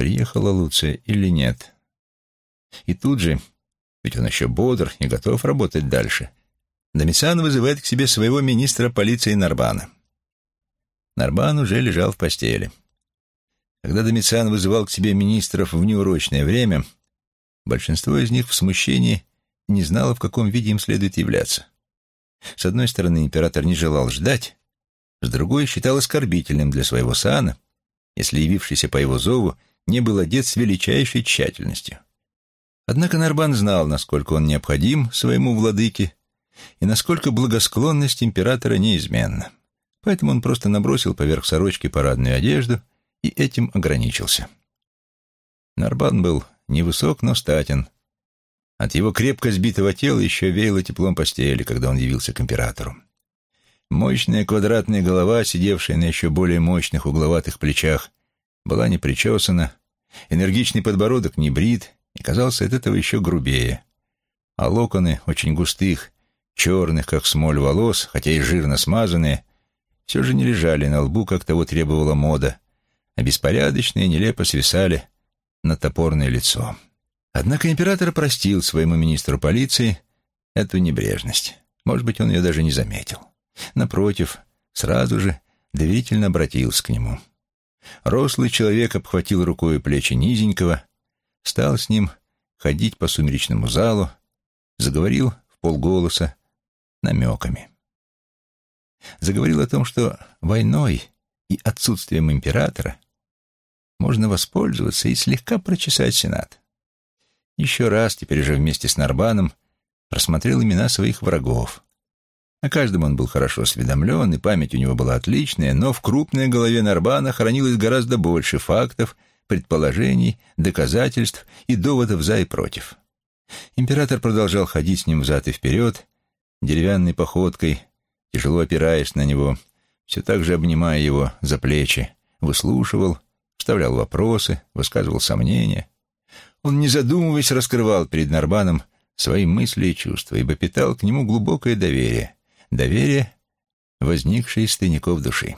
приехала Луция или нет. И тут же, ведь он еще бодр и готов работать дальше, Домициан вызывает к себе своего министра полиции Нарбана. Нарбан уже лежал в постели. Когда Домициан вызывал к себе министров в неурочное время, большинство из них в смущении не знало, в каком виде им следует являться. С одной стороны, император не желал ждать, с другой считал оскорбительным для своего сана, если явившийся по его зову не был одет с величайшей тщательностью. Однако Нарбан знал, насколько он необходим своему владыке и насколько благосклонность императора неизменна. Поэтому он просто набросил поверх сорочки парадную одежду и этим ограничился. Нарбан был невысок, но статен. От его крепко сбитого тела еще веяло теплом постели, когда он явился к императору. Мощная квадратная голова, сидевшая на еще более мощных угловатых плечах, была не причесана, энергичный подбородок не брит и казался от этого еще грубее, а локоны очень густых, черных, как смоль волос, хотя и жирно смазанные, все же не лежали на лбу, как того требовала мода, а беспорядочные нелепо свисали на топорное лицо. Однако император простил своему министру полиции эту небрежность. Может быть, он ее даже не заметил. Напротив, сразу же доверительно обратился к нему. Рослый человек обхватил рукой плечи низенького, стал с ним ходить по сумеречному залу, заговорил в полголоса намеками. Заговорил о том, что войной и отсутствием императора можно воспользоваться и слегка прочесать Сенат. Еще раз, теперь уже вместе с Нарбаном, просмотрел имена своих врагов. О каждом он был хорошо осведомлен, и память у него была отличная, но в крупной голове Нарбана хранилось гораздо больше фактов, предположений, доказательств и доводов за и против. Император продолжал ходить с ним взад и вперед, деревянной походкой, тяжело опираясь на него, все так же обнимая его за плечи, выслушивал, вставлял вопросы, высказывал сомнения. Он, не задумываясь, раскрывал перед Нарбаном свои мысли и чувства, ибо питал к нему глубокое доверие, доверие, возникшее из тайников души.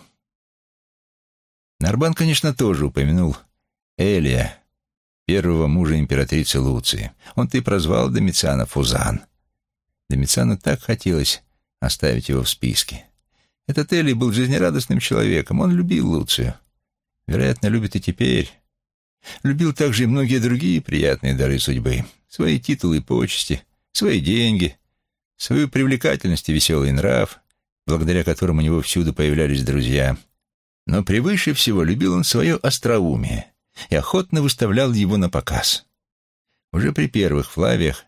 Нарбан, конечно, тоже упомянул Элия, первого мужа императрицы Луции. Он-то и прозвал Домициана Фузан. Домициану так хотелось оставить его в списке. Этот Элий был жизнерадостным человеком, он любил Луцию. Вероятно, любит и теперь. Любил также и многие другие приятные дары судьбы. Свои титулы и почести, свои деньги, свою привлекательность и веселый нрав, благодаря которым у него всюду появлялись друзья. Но превыше всего любил он свое остроумие и охотно выставлял его на показ. Уже при первых Флавиях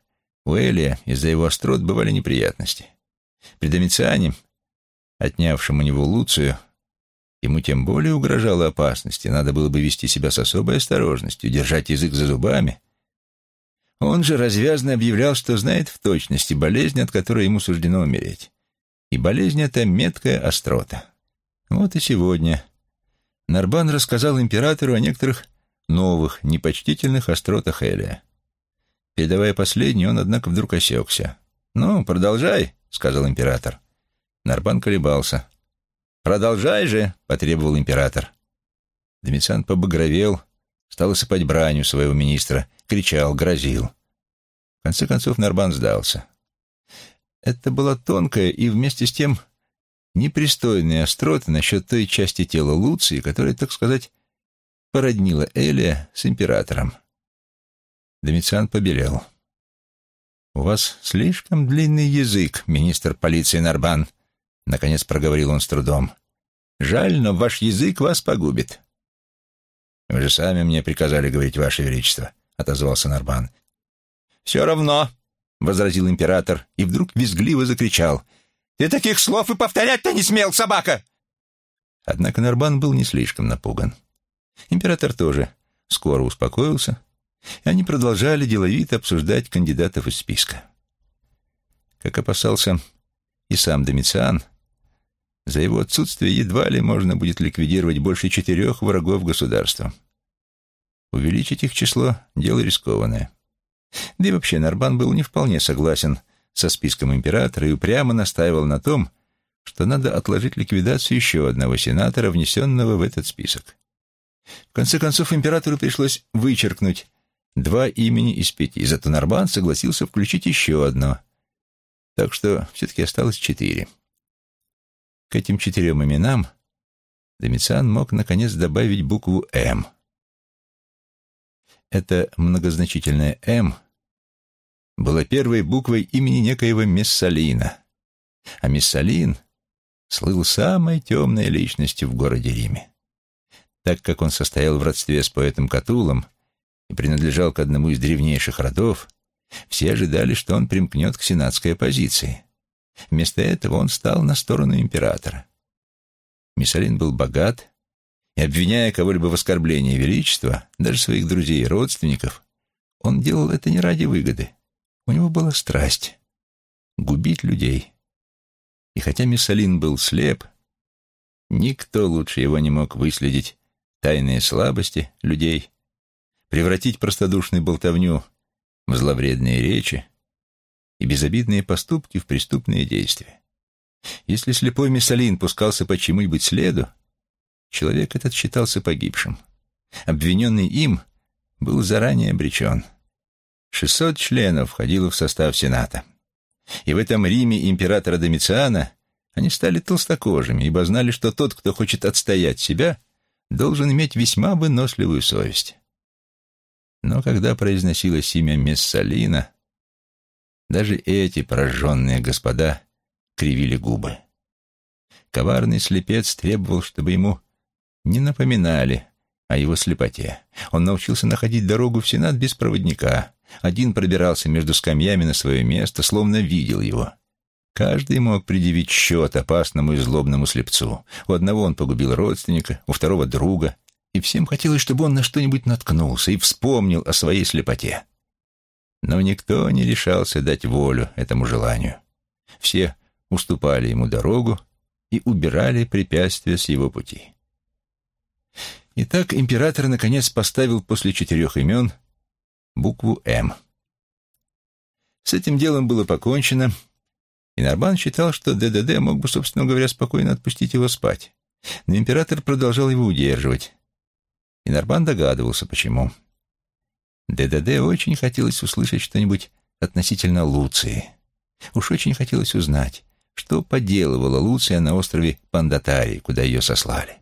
у Элия из-за его острот бывали неприятности. При Домициане, отнявшем у него Луцию, ему тем более угрожала опасность, и надо было бы вести себя с особой осторожностью, держать язык за зубами, он же развязно объявлял, что знает в точности болезнь, от которой ему суждено умереть. И болезнь эта меткая острота. Вот и сегодня Нарбан рассказал императору о некоторых новых, непочтительных остротах Элия. Передавая последний, он, однако, вдруг осекся. «Ну, продолжай», — сказал император. Нарбан колебался. «Продолжай же», — потребовал император. Домициан побагровел, стал осыпать бранью своего министра, кричал, грозил. В конце концов Нарбан сдался. Это была тонкая и вместе с тем непристойная острота насчет той части тела Луции, которая, так сказать, породнила Элия с императором. Домициан побелел. «У вас слишком длинный язык, министр полиции Нарбан», — наконец проговорил он с трудом. «Жаль, но ваш язык вас погубит». «Вы же сами мне приказали говорить, Ваше Величество», — отозвался Нарбан. «Все равно», — возразил император, и вдруг визгливо закричал. «Ты таких слов и повторять-то не смел, собака!» Однако Нарбан был не слишком напуган. Император тоже скоро успокоился, и они продолжали деловито обсуждать кандидатов из списка. Как опасался и сам Домициан, за его отсутствие едва ли можно будет ликвидировать больше четырех врагов государства. Увеличить их число — дело рискованное. Да и вообще Нарбан был не вполне согласен со списком императора и упрямо настаивал на том, что надо отложить ликвидацию еще одного сенатора, внесенного в этот список. В конце концов, императору пришлось вычеркнуть два имени из пяти, зато Нарбан согласился включить еще одно. Так что все-таки осталось четыре. К этим четырем именам Домициан мог, наконец, добавить букву «М». Это многозначительное «М» было первой буквой имени некоего Мессалина, а Мессалин слыл самой темной личностью в городе Риме. Так как он состоял в родстве с поэтом Катулом и принадлежал к одному из древнейших родов, все ожидали, что он примкнет к сенатской оппозиции. Вместо этого он стал на сторону императора. Миссалин был богат, и, обвиняя кого-либо в оскорблении величества, даже своих друзей и родственников, он делал это не ради выгоды. У него была страсть — губить людей. И хотя Миссалин был слеп, никто лучше его не мог выследить тайные слабости людей, превратить простодушную болтовню в зловредные речи и безобидные поступки в преступные действия. Если слепой Миссалин пускался по чему-нибудь следу, человек этот считался погибшим. Обвиненный им был заранее обречен. Шестьсот членов входило в состав Сената. И в этом Риме императора Домициана они стали толстокожими, ибо знали, что тот, кто хочет отстоять себя, должен иметь весьма выносливую совесть. Но когда произносилось имя Мессалина, даже эти пораженные господа кривили губы. Коварный слепец требовал, чтобы ему не напоминали о его слепоте. Он научился находить дорогу в Сенат без проводника. Один пробирался между скамьями на свое место, словно видел его. Каждый мог предъявить счет опасному и злобному слепцу. У одного он погубил родственника, у второго — друга, и всем хотелось, чтобы он на что-нибудь наткнулся и вспомнил о своей слепоте. Но никто не решался дать волю этому желанию. Все уступали ему дорогу и убирали препятствия с его пути. Итак, император наконец поставил после четырех имен букву «М». С этим делом было покончено, и Нарбан считал, что ДДД мог бы, собственно говоря, спокойно отпустить его спать. Но император продолжал его удерживать. И Нарбан догадывался, почему. ДДД очень хотелось услышать что-нибудь относительно Луции. Уж очень хотелось узнать, что поделывала Луция на острове Пандатарий, куда ее сослали.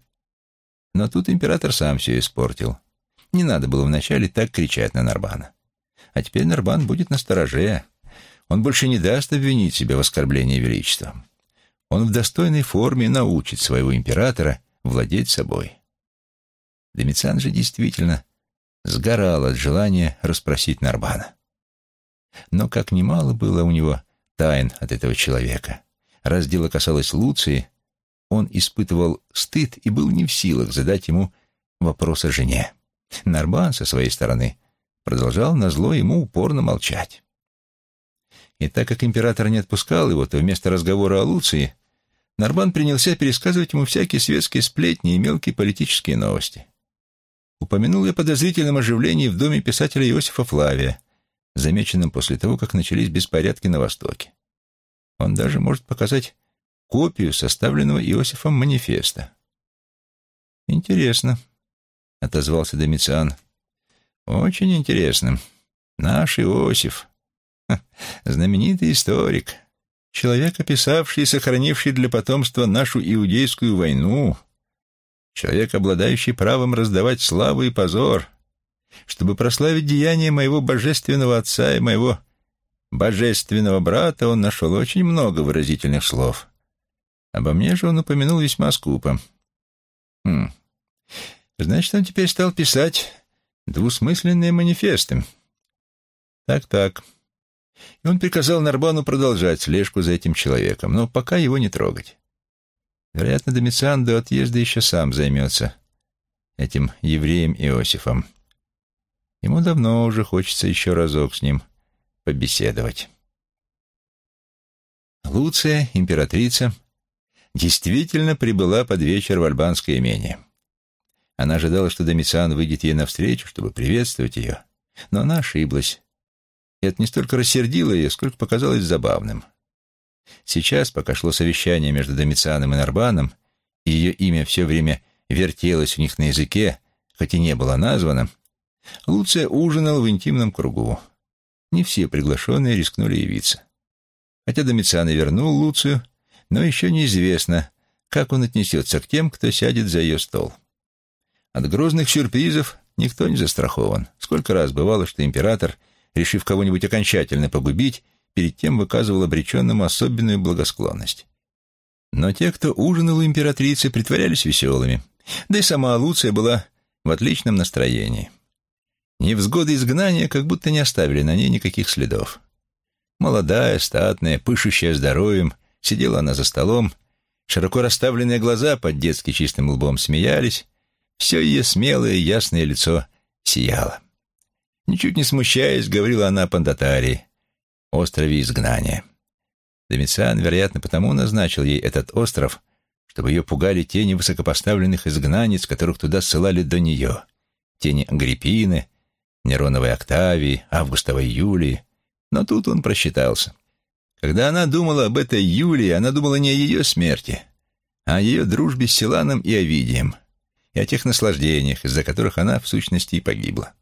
Но тут император сам все испортил. Не надо было вначале так кричать на Нарбана. А теперь Нарбан будет на стороже. Он больше не даст обвинить себя в оскорблении величества. Он в достойной форме научит своего императора владеть собой. Домициан же действительно сгорал от желания расспросить Нарбана. Но как немало было у него тайн от этого человека. Раз дело касалось Луции, он испытывал стыд и был не в силах задать ему вопрос о жене. Нарбан, со своей стороны, продолжал назло ему упорно молчать. И так как император не отпускал его, то вместо разговора о Луции Нарбан принялся пересказывать ему всякие светские сплетни и мелкие политические новости. Упомянул я подозрительном оживлении в доме писателя Иосифа Флавия, замеченном после того, как начались беспорядки на Востоке. Он даже может показать копию составленного Иосифом манифеста. «Интересно», — отозвался Домициан. «Очень интересно. Наш Иосиф. знаменитый историк. Человек, описавший и сохранивший для потомства нашу иудейскую войну. Человек, обладающий правом раздавать славу и позор. Чтобы прославить деяния моего божественного отца и моего божественного брата, он нашел очень много выразительных слов». Обо мне же он упомянул весьма скупо. Хм. Значит, он теперь стал писать двусмысленные манифесты. Так-так. И он приказал Нарбану продолжать слежку за этим человеком, но пока его не трогать. Вероятно, Домициан до отъезда еще сам займется этим евреем Иосифом. Ему давно уже хочется еще разок с ним побеседовать. Луция, императрица, действительно прибыла под вечер в альбанское имение. Она ожидала, что Домициан выйдет ей навстречу, чтобы приветствовать ее, но она ошиблась. И это не столько рассердило ее, сколько показалось забавным. Сейчас, пока шло совещание между Домицианом и Нарбаном, и ее имя все время вертелось у них на языке, хоть и не было названо, Луция ужинал в интимном кругу. Не все приглашенные рискнули явиться. Хотя Домициан и вернул Луцию, но еще неизвестно, как он отнесется к тем, кто сядет за ее стол. От грозных сюрпризов никто не застрахован. Сколько раз бывало, что император, решив кого-нибудь окончательно погубить, перед тем выказывал обреченному особенную благосклонность. Но те, кто ужинал у императрицы, притворялись веселыми, да и сама Луция была в отличном настроении. Невзгоды изгнания как будто не оставили на ней никаких следов. Молодая, статная, пышущая здоровьем, сидела она за столом, широко расставленные глаза под детски чистым лбом смеялись, все ее смелое ясное лицо сияло. Ничуть не смущаясь, говорила она о Пандатарии, острове изгнания. Домициан, вероятно, потому назначил ей этот остров, чтобы ее пугали тени высокопоставленных изгнанниц, которых туда ссылали до нее, тени Агриппины, Нероновой Октавии, Августовой Юлии. Но тут он просчитался. Когда она думала об этой Юлии, она думала не о ее смерти, а о ее дружбе с Силаном и Овидием, и о тех наслаждениях, из-за которых она, в сущности, и погибла.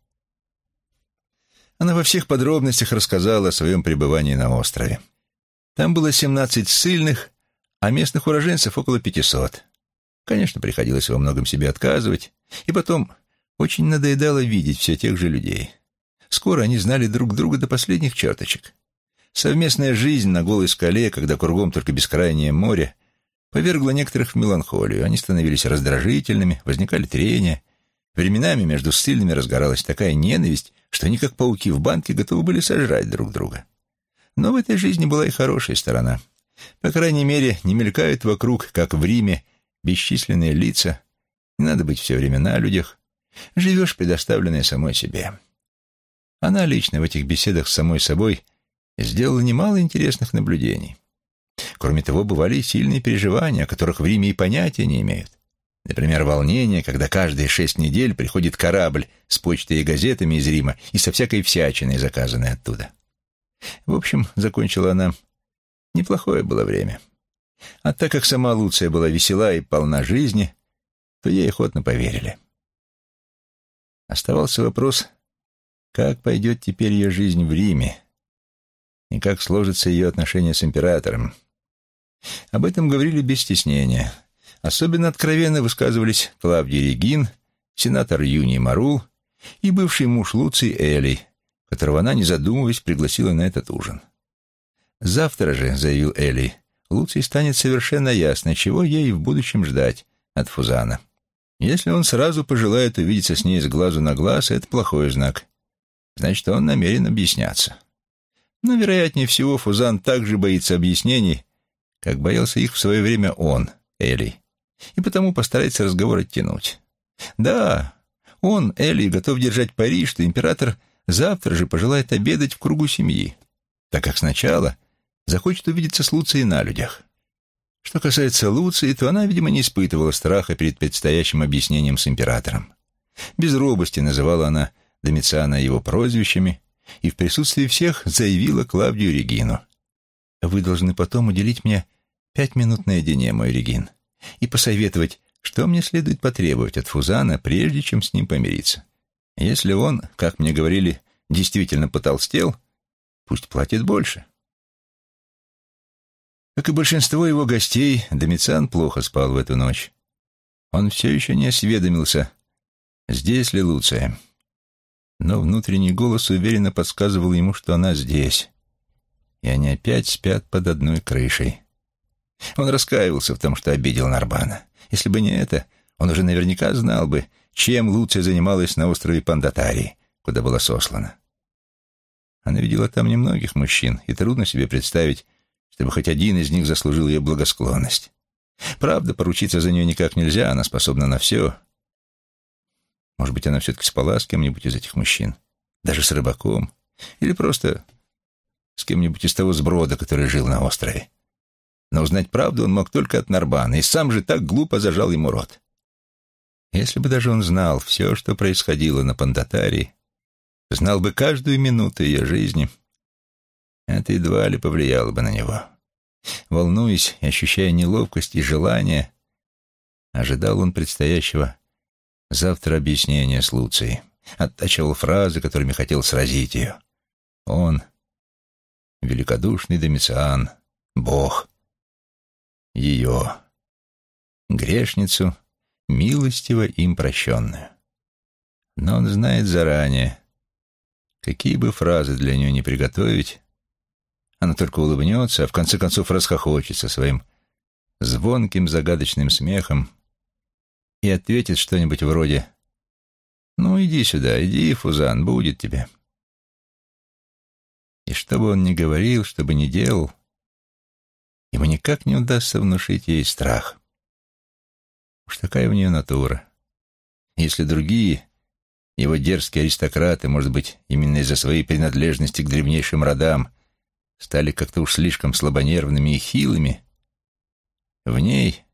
Она во всех подробностях рассказала о своем пребывании на острове. Там было семнадцать ссыльных, а местных уроженцев около пятисот. Конечно, приходилось во многом себе отказывать, и потом очень надоедало видеть все тех же людей. Скоро они знали друг друга до последних черточек. Совместная жизнь на голой скале, когда кругом только бескрайнее море, повергла некоторых в меланхолию. Они становились раздражительными, возникали трения. Временами между ссыльными разгоралась такая ненависть, что они, как пауки в банке, готовы были сожрать друг друга. Но в этой жизни была и хорошая сторона. По крайней мере, не мелькают вокруг, как в Риме, бесчисленные лица. Не надо быть все время на людях, Живешь, предоставленная самой себе. Она лично в этих беседах с самой собой сделала немало интересных наблюдений. Кроме того, бывали и сильные переживания, о которых в Риме и понятия не имеют. Например, волнение, когда каждые шесть недель приходит корабль с почтой и газетами из Рима и со всякой всячиной, заказанной оттуда. В общем, закончила она, неплохое было время. А так как сама Луция была весела и полна жизни, то ей охотно поверили. Оставался вопрос, как пойдет теперь ее жизнь в Риме и как сложится ее отношения с императором. Об этом говорили без стеснения. Особенно откровенно высказывались Клавдий Регин, сенатор Юний Марул и бывший муж Луций Элей, которого она, не задумываясь, пригласила на этот ужин. «Завтра же», — заявил Элей, — «Луций станет совершенно ясно, чего ей в будущем ждать от Фузана». Если он сразу пожелает увидеться с ней с глазу на глаз, это плохой знак. Значит, он намерен объясняться. Но, вероятнее всего, Фузан также боится объяснений, как боялся их в свое время он, Эли, и потому постарается разговор оттянуть. Да, он, Эли, готов держать пари, что император завтра же пожелает обедать в кругу семьи, так как сначала захочет увидеться с Луцией на людях. Что касается Луции, то она, видимо, не испытывала страха перед предстоящим объяснением с императором. Без робости называла она Домициана его прозвищами и в присутствии всех заявила Клавдию Регину. «Вы должны потом уделить мне пять минут наедине, мой Регин, и посоветовать, что мне следует потребовать от Фузана, прежде чем с ним помириться. Если он, как мне говорили, действительно потолстел, пусть платит больше. Как и большинство его гостей, Домициан плохо спал в эту ночь. Он все еще не осведомился, здесь ли Луция. Но внутренний голос уверенно подсказывал ему, что она здесь. И они опять спят под одной крышей. Он раскаивался в том, что обидел Нарбана. Если бы не это, он уже наверняка знал бы, чем Луция занималась на острове Пандатарии, куда была сослана. Она видела там немногих мужчин, и трудно себе представить, чтобы хоть один из них заслужил ее благосклонность. Правда, поручиться за нее никак нельзя, она способна на все. Может быть, она все-таки спала с кем-нибудь из этих мужчин, даже с рыбаком, или просто с кем-нибудь из того сброда, который жил на острове. Но узнать правду он мог только от Нарбана, и сам же так глупо зажал ему рот. Если бы даже он знал все, что происходило на Пандатарии, знал бы каждую минуту ее жизни — это едва ли повлияло бы на него. Волнуясь ощущая неловкость и желание, ожидал он предстоящего Завтра объяснение с Луцией. Оттачивал фразы, которыми хотел сразить ее. Он, великодушный Домициан, Бог, ее, грешницу, милостиво им прощенную. Но он знает заранее, какие бы фразы для нее не приготовить, она только улыбнется, а в конце концов расхохочется своим звонким загадочным смехом и ответит что-нибудь вроде «Ну, иди сюда, иди, Фузан, будет тебе». И что бы он ни говорил, что бы ни делал, ему никак не удастся внушить ей страх. Уж такая у нее натура. Если другие, его дерзкие аристократы, может быть, именно из-за своей принадлежности к древнейшим родам, стали как-то уж слишком слабонервными и хилыми, в ней,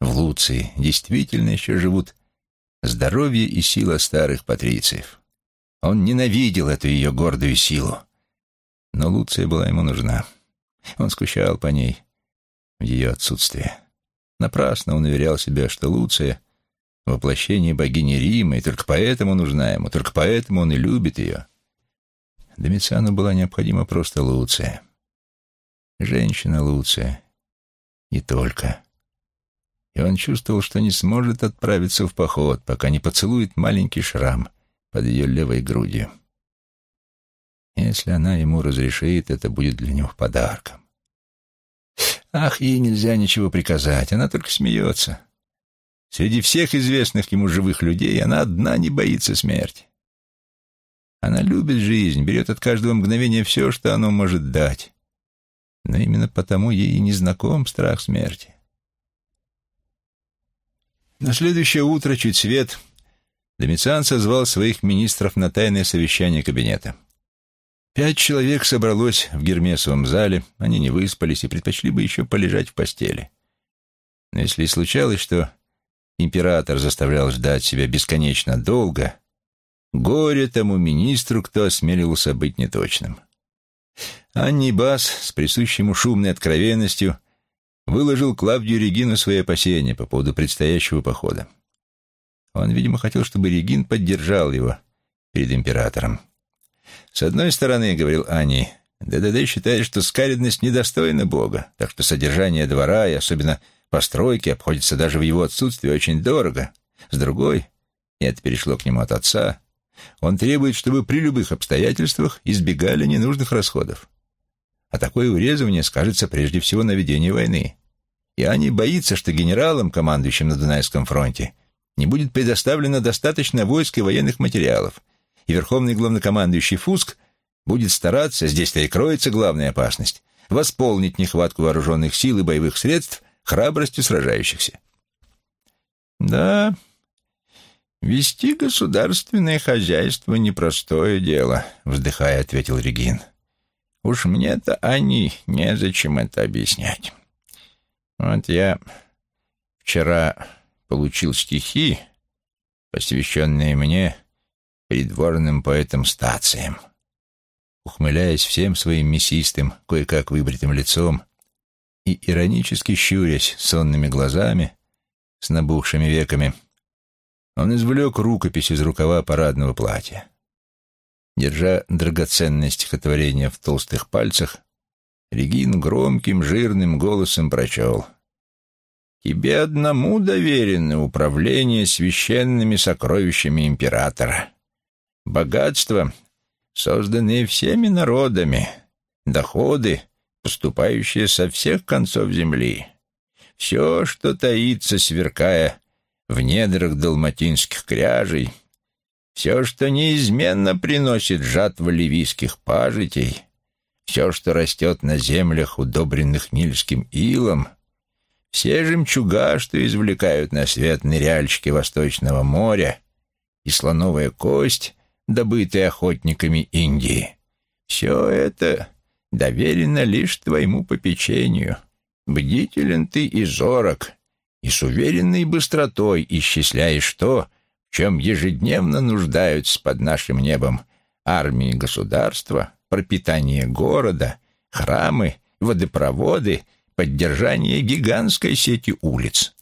в Луции, действительно еще живут здоровье и сила старых патрициев. Он ненавидел эту ее гордую силу, но Луция была ему нужна. Он скучал по ней в ее отсутствие. Напрасно он уверял себя, что Луция — воплощение богини Рима, и только поэтому нужна ему, только поэтому он и любит ее. Домициану была необходима просто Луция. Женщина Луция. И только. И он чувствовал, что не сможет отправиться в поход, пока не поцелует маленький шрам под ее левой грудью. Если она ему разрешит, это будет для него подарком. Ах, ей нельзя ничего приказать, она только смеется. Среди всех известных ему живых людей она одна не боится смерти. Она любит жизнь, берет от каждого мгновения все, что оно может дать. Но именно потому ей и не знаком страх смерти. На следующее утро, чуть свет, Домициан созвал своих министров на тайное совещание кабинета. Пять человек собралось в Гермесовом зале, они не выспались и предпочли бы еще полежать в постели. Но если и случалось, что император заставлял ждать себя бесконечно долго, горе тому министру, кто осмелился быть неточным. Аннибас с присущей ему шумной откровенностью выложил Клавдию Регину свои опасения по поводу предстоящего похода. Он, видимо, хотел, чтобы Регин поддержал его перед императором. С одной стороны, — говорил Ани, — ДДД считает, что скаридность недостойна Бога, так что содержание двора и особенно постройки обходится даже в его отсутствии очень дорого. С другой, и это перешло к нему от отца, он требует, чтобы при любых обстоятельствах избегали ненужных расходов. А такое урезывание скажется прежде всего на ведении войны. И Ани боится, что генералам, командующим на Дунайском фронте, не будет предоставлено достаточно войск и военных материалов, и верховный главнокомандующий Фуск будет стараться, здесь-то и кроется главная опасность, восполнить нехватку вооруженных сил и боевых средств храбростью сражающихся. «Да, вести государственное хозяйство — непростое дело», — вздыхая, ответил Регин. «Уж мне-то они незачем это объяснять. Вот я вчера получил стихи, посвященные мне придворным поэтом-стацием. Ухмыляясь всем своим мясистым, кое-как выбритым лицом и иронически щурясь сонными глазами с набухшими веками, он извлек рукопись из рукава парадного платья. Держа драгоценное стихотворение в толстых пальцах, Регин громким, жирным голосом прочел «Тебе одному доверено управление священными сокровищами императора. Богатства, созданные всеми народами, доходы, поступающие со всех концов земли. Все, что таится, сверкая в недрах далматинских кряжей, все, что неизменно приносит жатва ливийских пажитей, все, что растет на землях, удобренных нильским илом, все жемчуга, что извлекают на свет ныряльщики Восточного моря, и слоновая кость, добытые охотниками Индии. Все это доверено лишь твоему попечению. Бдителен ты и зорок, и с уверенной быстротой исчисляешь то, в чем ежедневно нуждаются под нашим небом армии государства, пропитание города, храмы, водопроводы, поддержание гигантской сети улиц.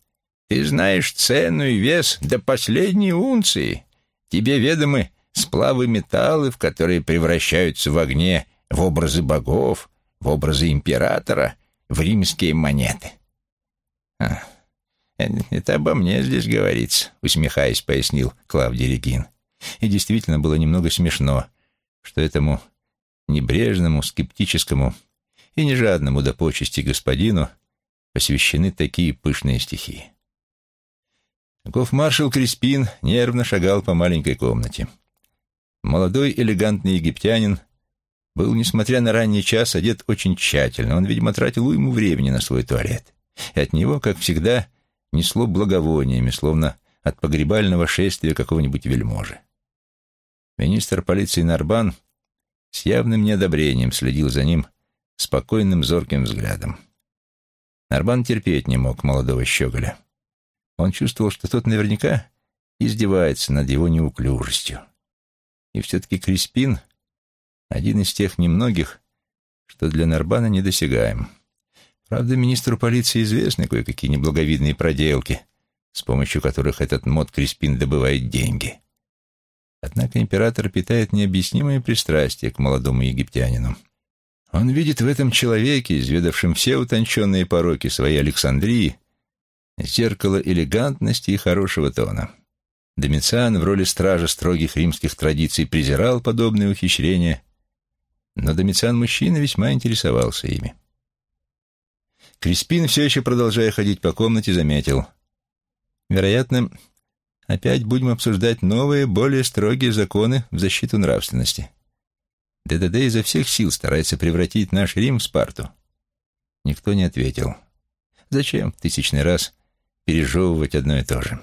Ты знаешь цену и вес до последней унции. Тебе ведомы сплавы металлы, в которые превращаются в огне в образы богов, в образы императора, в римские монеты. Это обо мне здесь говорится, усмехаясь, пояснил Клавдий Регин. И действительно было немного смешно, что этому небрежному, скептическому и нежадному до почести господину посвящены такие пышные стихи. Гофмаршал Криспин нервно шагал по маленькой комнате. Молодой элегантный египтянин был, несмотря на ранний час, одет очень тщательно. Он, видимо, тратил уйму времени на свой туалет. И от него, как всегда, несло благовониями, словно от погребального шествия какого-нибудь вельможи. Министр полиции Нарбан с явным неодобрением следил за ним спокойным, зорким взглядом. Нарбан терпеть не мог молодого щеголя. Он чувствовал, что тот наверняка издевается над его неуклюжестью. И все-таки Криспин — один из тех немногих, что для Нарбана недосягаем. Правда, министру полиции известны кое-какие неблаговидные проделки, с помощью которых этот мод Криспин добывает деньги. Однако император питает необъяснимое пристрастие к молодому египтянину. Он видит в этом человеке, изведавшем все утонченные пороки своей Александрии, зеркало элегантности и хорошего тона. Домициан в роли стража строгих римских традиций презирал подобные ухищрения, но Домициан мужчина весьма интересовался ими. Криспин, все еще продолжая ходить по комнате, заметил. Вероятно, опять будем обсуждать новые, более строгие законы в защиту нравственности. ДДД изо всех сил старается превратить наш Рим в Спарту. Никто не ответил. Зачем в тысячный раз пережевывать одно и то же.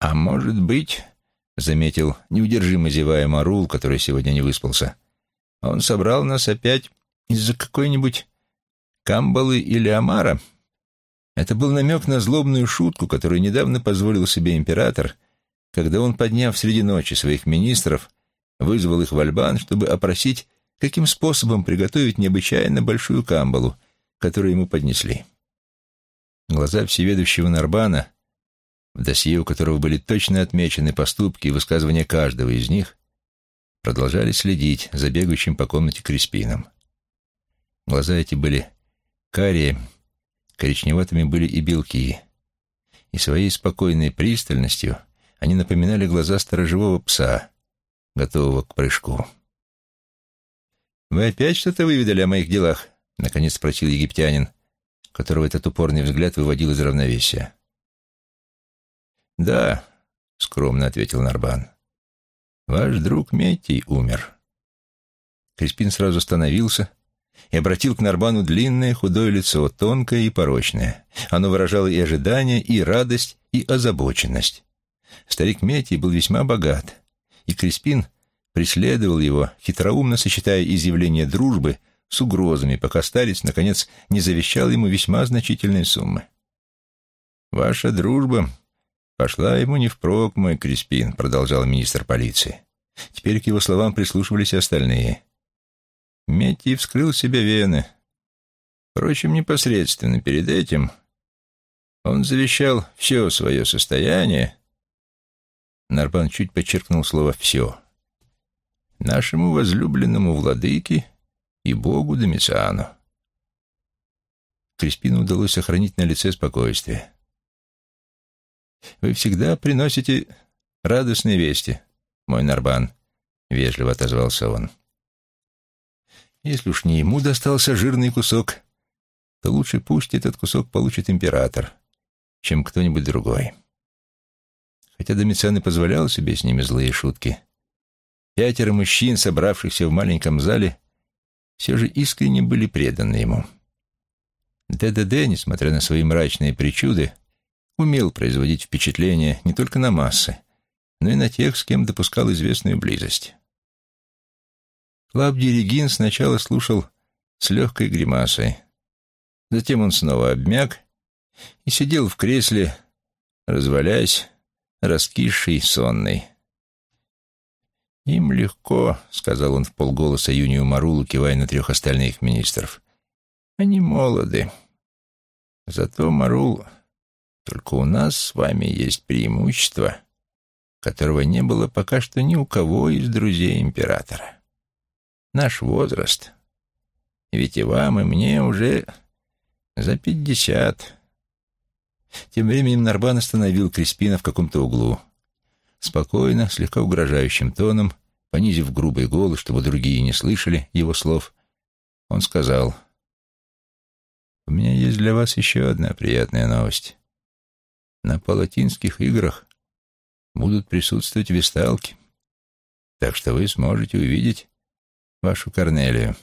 «А может быть, — заметил неудержимо зевая Марул, который сегодня не выспался, — он собрал нас опять из-за какой-нибудь Камбалы или Амара?» Это был намек на злобную шутку, которую недавно позволил себе император, когда он, подняв среди ночи своих министров, вызвал их в Альбан, чтобы опросить, каким способом приготовить необычайно большую камбалу, которую ему поднесли. Глаза всеведущего Нарбана, в досье у которого были точно отмечены поступки и высказывания каждого из них, продолжали следить за бегающим по комнате Криспином. Глаза эти были карие, коричневатыми были и белки, и своей спокойной пристальностью они напоминали глаза сторожевого пса, готового к прыжку. «Вы опять что-то выведали о моих делах?» — наконец спросил египтянин, которого этот упорный взгляд выводил из равновесия. «Да», — скромно ответил Нарбан, — «ваш друг Метий умер». Криспин сразу остановился и обратил к Нарбану длинное худое лицо, тонкое и порочное. Оно выражало и ожидание, и радость, и озабоченность. Старик Метий был весьма богат, и Криспин преследовал его, хитроумно сочетая изъявление дружбы — с угрозами, пока старец, наконец, не завещал ему весьма значительные суммы. «Ваша дружба пошла ему не впрок, мой Криспин», — продолжал министр полиции. Теперь к его словам прислушивались остальные. Метти вскрыл себе вены. Впрочем, непосредственно перед этим он завещал все свое состояние. Нарбан чуть подчеркнул слово «все». Нашему возлюбленному владыке и Богу Домициану. Криспину удалось сохранить на лице спокойствие. «Вы всегда приносите радостные вести, мой Нарбан», — вежливо отозвался он. «Если уж не ему достался жирный кусок, то лучше пусть этот кусок получит император, чем кто-нибудь другой». Хотя Домициан и позволял себе с ними злые шутки, пятеро мужчин, собравшихся в маленьком зале, все же искренне были преданы ему. ДДД, несмотря на свои мрачные причуды, умел производить впечатление не только на массы, но и на тех, с кем допускал известную близость. Клавдий Регин сначала слушал с легкой гримасой. Затем он снова обмяк и сидел в кресле, развалясь, раскисший, сонный. «Им легко», — сказал он в полголоса Юнию Марулу, кивая на трех остальных министров. «Они молоды. Зато Марул Только у нас с вами есть преимущество, которого не было пока что ни у кого из друзей императора. Наш возраст. Ведь и вам, и мне уже за пятьдесят. Тем временем Нарбан остановил Криспина в каком-то углу. Спокойно, слегка угрожающим тоном, понизив грубый голос, чтобы другие не слышали его слов, он сказал, «У меня есть для вас еще одна приятная новость. На палатинских играх будут присутствовать весталки, так что вы сможете увидеть вашу Корнелию».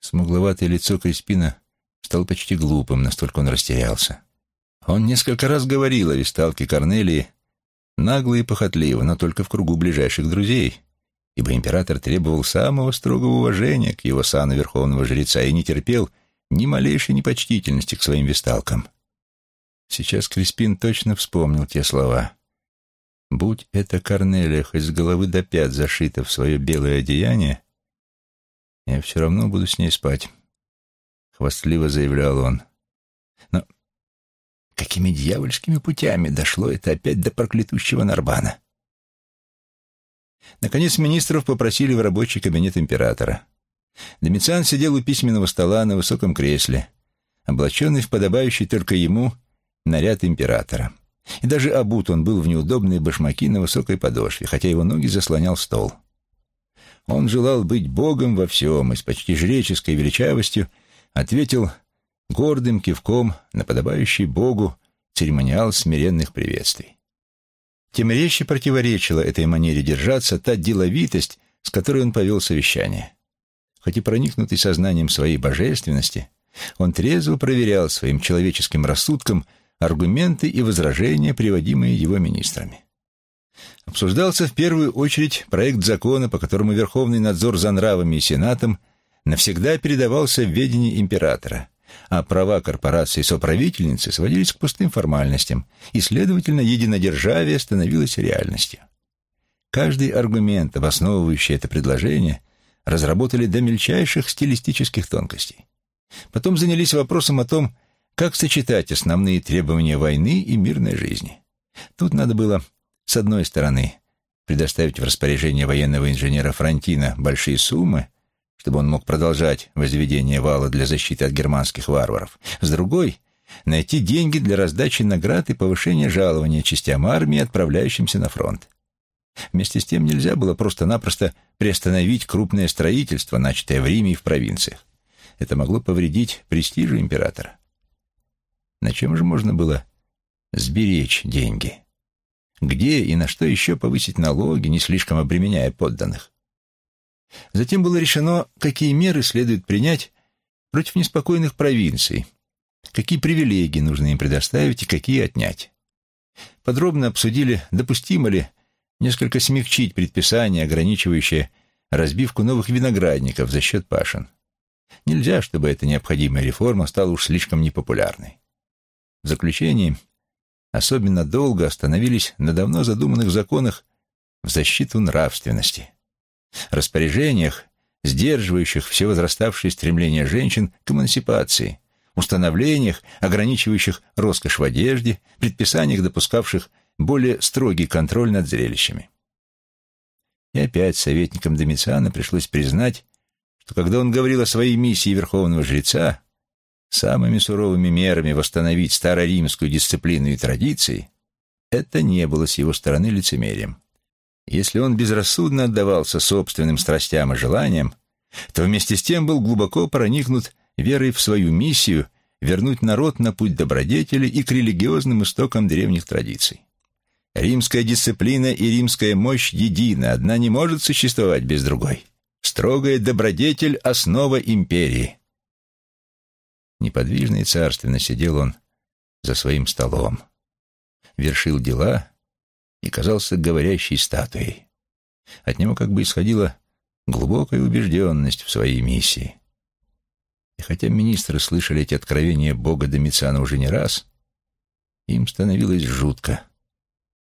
Смугловатое лицо Криспина стало почти глупым, настолько он растерялся. Он несколько раз говорил о висталке Корнелии, нагло и похотливо, но только в кругу ближайших друзей, ибо император требовал самого строгого уважения к его сану верховного жреца и не терпел ни малейшей непочтительности к своим висталкам. Сейчас Криспин точно вспомнил те слова. «Будь это Корнелия хоть с головы до пят зашита в свое белое одеяние, я все равно буду с ней спать», — хвастливо заявлял он. «Но какими дьявольскими путями дошло это опять до проклятущего Нарбана?» Наконец министров попросили в рабочий кабинет императора. Домициан сидел у письменного стола на высоком кресле, облаченный в подобающий только ему наряд императора. И даже обут он был в неудобные башмаки на высокой подошве, хотя его ноги заслонял стол. Он желал быть богом во всем и с почти жреческой величавостью ответил гордым кивком на подобающий богу церемониал смиренных приветствий. Тем резче противоречила этой манере держаться та деловитость, с которой он повел совещание. Хоть и проникнутый сознанием своей божественности, он трезво проверял своим человеческим рассудком аргументы и возражения, приводимые его министрами. Обсуждался в первую очередь проект закона, по которому Верховный надзор за нравами и Сенатом навсегда передавался в ведение императора, а права корпорации-соправительницы сводились к пустым формальностям, и, следовательно, единодержавие становилось реальностью. Каждый аргумент, обосновывающий это предложение, разработали до мельчайших стилистических тонкостей. Потом занялись вопросом о том, как сочетать основные требования войны и мирной жизни. Тут надо было с одной стороны, предоставить в распоряжение военного инженера Франтина большие суммы, чтобы он мог продолжать возведение вала для защиты от германских варваров. С другой — найти деньги для раздачи наград и повышения жалования частям армии, отправляющимся на фронт. Вместе с тем нельзя было просто-напросто приостановить крупное строительство, начатое в Риме и в провинциях. Это могло повредить престижу императора. На чем же можно было сберечь деньги? где и на что еще повысить налоги, не слишком обременяя подданных. Затем было решено, какие меры следует принять против неспокойных провинций, какие привилегии нужно им предоставить и какие отнять. Подробно обсудили, допустимо ли несколько смягчить предписание, ограничивающее разбивку новых виноградников за счет пашин. Нельзя, чтобы эта необходимая реформа стала уж слишком непопулярной. В заключение особенно долго остановились на давно задуманных законах в защиту нравственности, распоряжениях, сдерживающих все возраставшие стремления женщин к эмансипации, установлениях, ограничивающих роскошь в одежде, предписаниях, допускавших более строгий контроль над зрелищами. И опять советникам Домициана пришлось признать, что когда он говорил о своей миссии верховного жреца, самыми суровыми мерами восстановить староримскую дисциплину и традиции, это не было с его стороны лицемерием. Если он безрассудно отдавался собственным страстям и желаниям, то вместе с тем был глубоко проникнут верой в свою миссию вернуть народ на путь добродетели и к религиозным истокам древних традиций. Римская дисциплина и римская мощь едины, одна не может существовать без другой. Строгая добродетель — основа империи. Неподвижно и царственно сидел он за своим столом, вершил дела и казался говорящей статуей. От него как бы исходила глубокая убежденность в своей миссии. И хотя министры слышали эти откровения Бога Домициана уже не раз, им становилось жутко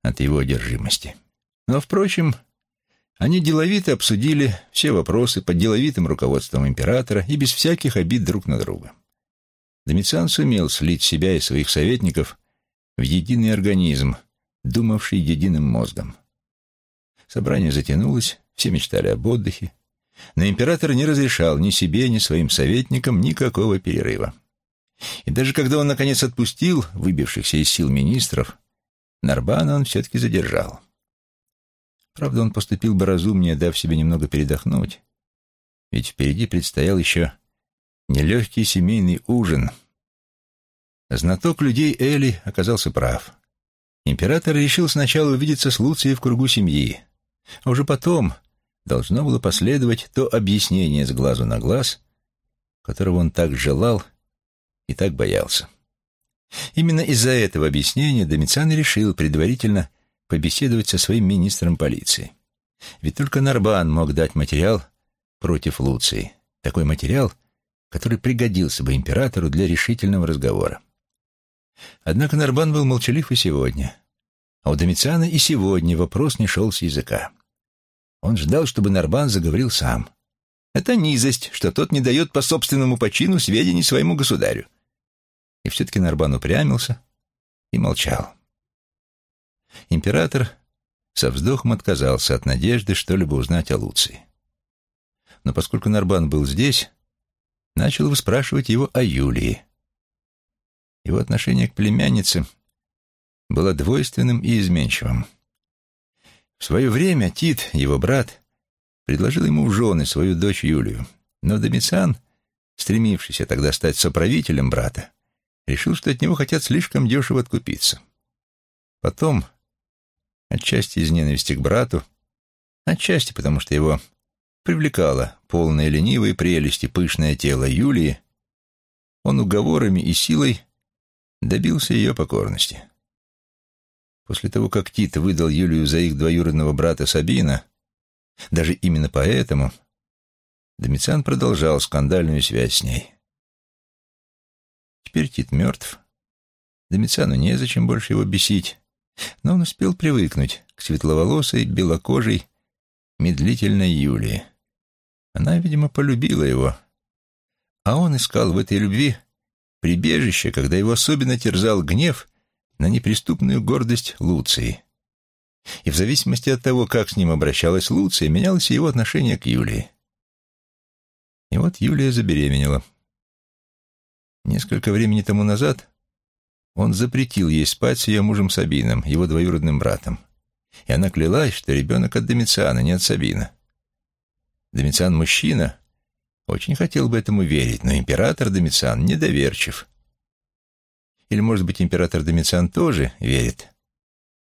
от его одержимости. Но, впрочем, они деловито обсудили все вопросы под деловитым руководством императора и без всяких обид друг на друга. Домициан сумел слить себя и своих советников в единый организм, думавший единым мозгом. Собрание затянулось, все мечтали об отдыхе, но император не разрешал ни себе, ни своим советникам никакого перерыва. И даже когда он, наконец, отпустил выбившихся из сил министров, Нарбана он все-таки задержал. Правда, он поступил бы разумнее, дав себе немного передохнуть, ведь впереди предстоял еще нелегкий семейный ужин. Знаток людей Эли оказался прав. Император решил сначала увидеться с Луцией в кругу семьи, а уже потом должно было последовать то объяснение с глазу на глаз, которого он так желал и так боялся. Именно из-за этого объяснения Домициан решил предварительно побеседовать со своим министром полиции. Ведь только Нарбан мог дать материал против Луции. Такой материал, который пригодился бы императору для решительного разговора. Однако Нарбан был молчалив и сегодня. А у Домициана и сегодня вопрос не шел с языка. Он ждал, чтобы Нарбан заговорил сам. Это низость, что тот не дает по собственному почину сведений своему государю. И все-таки Нарбан упрямился и молчал. Император со вздохом отказался от надежды что-либо узнать о Луции. Но поскольку Нарбан был здесь, начал выспрашивать его о Юлии. Его отношение к племяннице было двойственным и изменчивым. В свое время Тит, его брат, предложил ему в жены свою дочь Юлию, но Домициан, стремившийся тогда стать соправителем брата, решил, что от него хотят слишком дешево откупиться. Потом, отчасти из ненависти к брату, отчасти потому, что его привлекало полное ленивой прелести пышное тело Юлии, он уговорами и силой добился ее покорности. После того, как Тит выдал Юлию за их двоюродного брата Сабина, даже именно поэтому Домициан продолжал скандальную связь с ней. Теперь Тит мертв. Домициану незачем больше его бесить, но он успел привыкнуть к светловолосой, белокожей, медлительной Юлии. Она, видимо, полюбила его, а он искал в этой любви прибежище, когда его особенно терзал гнев на неприступную гордость Луции. И в зависимости от того, как с ним обращалась Луция, менялось его отношение к Юлии. И вот Юлия забеременела. Несколько времени тому назад он запретил ей спать с ее мужем Сабином, его двоюродным братом. И она клялась, что ребенок от Домициана, не от Сабина. Домициан мужчина, очень хотел бы этому верить, но император Домициан недоверчив. Или, может быть, император Домициан тоже верит?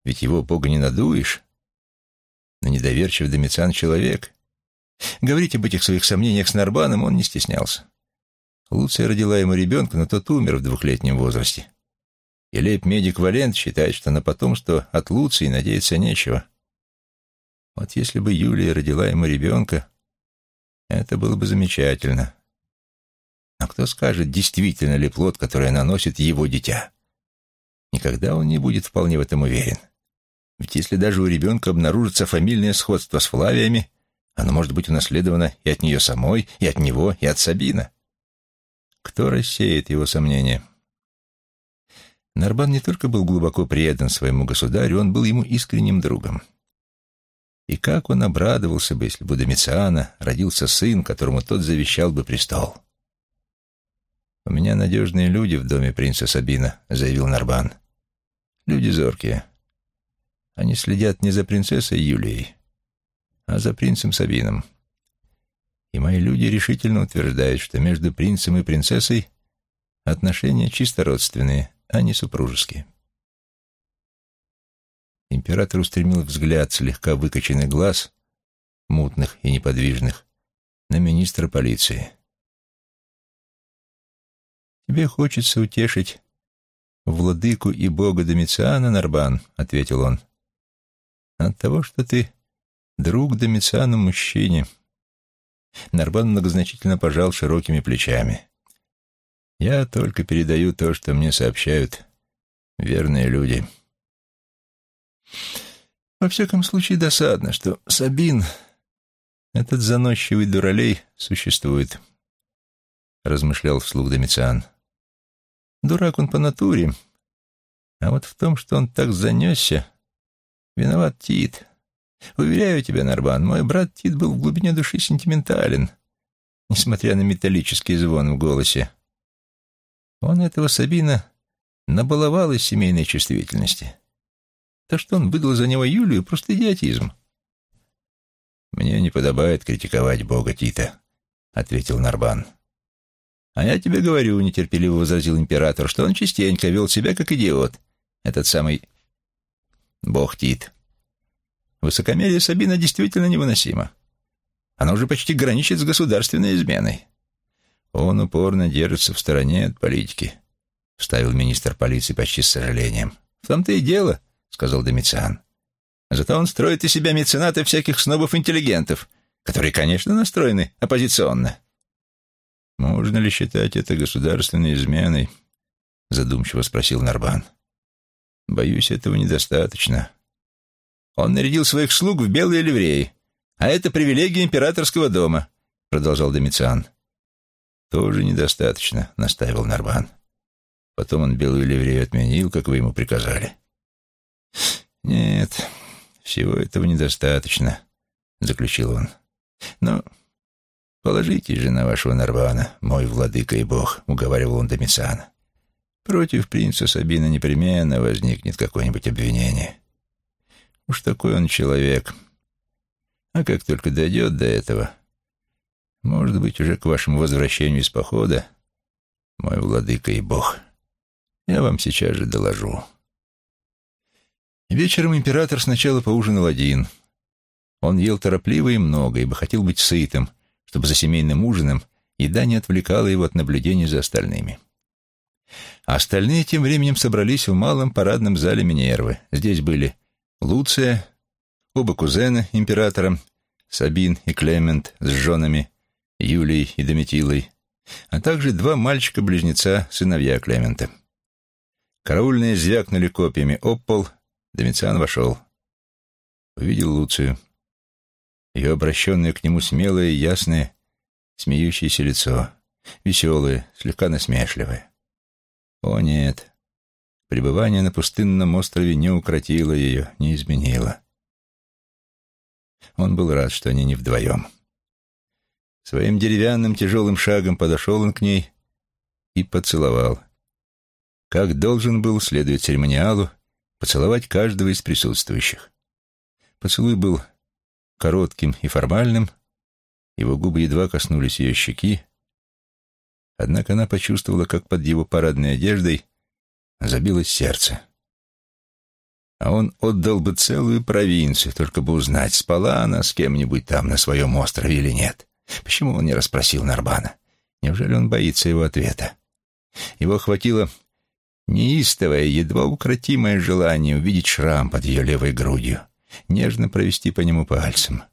Ведь его бога не надуешь. Но недоверчив Домициан человек. Говорить об этих своих сомнениях с Нарбаном он не стеснялся. Луция родила ему ребенка, но тот умер в двухлетнем возрасте. И лейб-медик Валент считает, что на потомство от Луции надеяться нечего. Вот если бы Юлия родила ему ребенка, это было бы замечательно. А кто скажет, действительно ли плод, который она носит, его дитя? Никогда он не будет вполне в этом уверен. Ведь если даже у ребенка обнаружится фамильное сходство с Флавиями, оно может быть унаследовано и от нее самой, и от него, и от Сабина. Кто рассеет его сомнения? Нарбан не только был глубоко предан своему государю, он был ему искренним другом. И как он обрадовался бы, если бы у Домициана родился сын, которому тот завещал бы престол. «У меня надежные люди в доме принца Сабина», — заявил Нарбан. «Люди зоркие. Они следят не за принцессой Юлией, а за принцем Сабином и мои люди решительно утверждают, что между принцем и принцессой отношения чисто родственные, а не супружеские. Император устремил взгляд слегка выкоченный глаз, мутных и неподвижных, на министра полиции. «Тебе хочется утешить владыку и бога Домициана, Нарбан», — ответил он. «От того, что ты друг Домициану мужчине». Нарбан многозначительно пожал широкими плечами. «Я только передаю то, что мне сообщают верные люди». Во всяком случае, досадно, что Сабин, этот заносчивый дуралей, существует, — размышлял вслух Домициан. Дурак он по натуре. А вот в том, что он так занесся, виноват Тит. Уверяю тебя, Нарбан, мой брат Тит был в глубине души сентиментален, несмотря на металлический звон в голосе. Он этого Сабина набаловал из семейной чувствительности. То, что он выдал за него Юлию, просто идиотизм. «Мне не подобает критиковать Бога Тита», — ответил Нарбан. «А я тебе говорю», — нетерпеливо возразил император, «что он частенько вел себя как идиот, этот самый Бог Тит. Высокомерие Сабина действительно невыносимо. Оно уже почти граничит с государственной изменой. Он упорно держится в стороне от политики», — вставил министр полиции почти с сожалением. «В том-то и дело», — сказал Домициан. «Зато он строит из себя мецената всяких снобов-интеллигентов, которые, конечно, настроены оппозиционно». «Можно ли считать это государственной изменой?» — задумчиво спросил Нарбан. «Боюсь, этого недостаточно. Он нарядил своих слуг в белые ливреи, а это привилегия императорского дома», — продолжал Домициан. «Тоже недостаточно», — настаивал Нарбан. Потом он белую ливрею отменил, как вы ему приказали. «Нет, всего этого недостаточно», — заключил он. «Но «Положитесь же на вашего Нарвана, мой владыка и бог», — уговаривал он Домициана. «Против принца Сабина непременно возникнет какое-нибудь обвинение. Уж такой он человек. А как только дойдет до этого, может быть, уже к вашему возвращению из похода, мой владыка и бог, я вам сейчас же доложу». Вечером император сначала поужинал один. Он ел торопливо и много, ибо хотел быть сытым — чтобы за семейным ужином еда не отвлекала его от наблюдений за остальными. А остальные тем временем собрались в малом парадном зале Минервы. Здесь были Луция, оба кузена императора, Сабин и Клемент с женами, Юлией и Дометилой, а также два мальчика-близнеца, сыновья Клемента. Караульные звякнули копьями об пол, Домициан вошел. Увидел Луцию ее обращенное к нему смелое, ясное, смеющееся лицо, веселое, слегка насмешливое. О нет, пребывание на пустынном острове не укротило ее, не изменило. Он был рад, что они не вдвоем. Своим деревянным тяжелым шагом подошел он к ней и поцеловал. Как должен был, следуя церемониалу, поцеловать каждого из присутствующих. Поцелуй был коротким и формальным, его губы едва коснулись ее щеки, однако она почувствовала, как под его парадной одеждой забилось сердце. А он отдал бы целую провинцию, только бы узнать, спала она с кем-нибудь там на своем острове или нет. Почему он не расспросил Нарбана? Неужели он боится его ответа? Его охватило неистовое, едва укротимое желание увидеть шрам под ее левой грудью нежно провести по нему пальцем.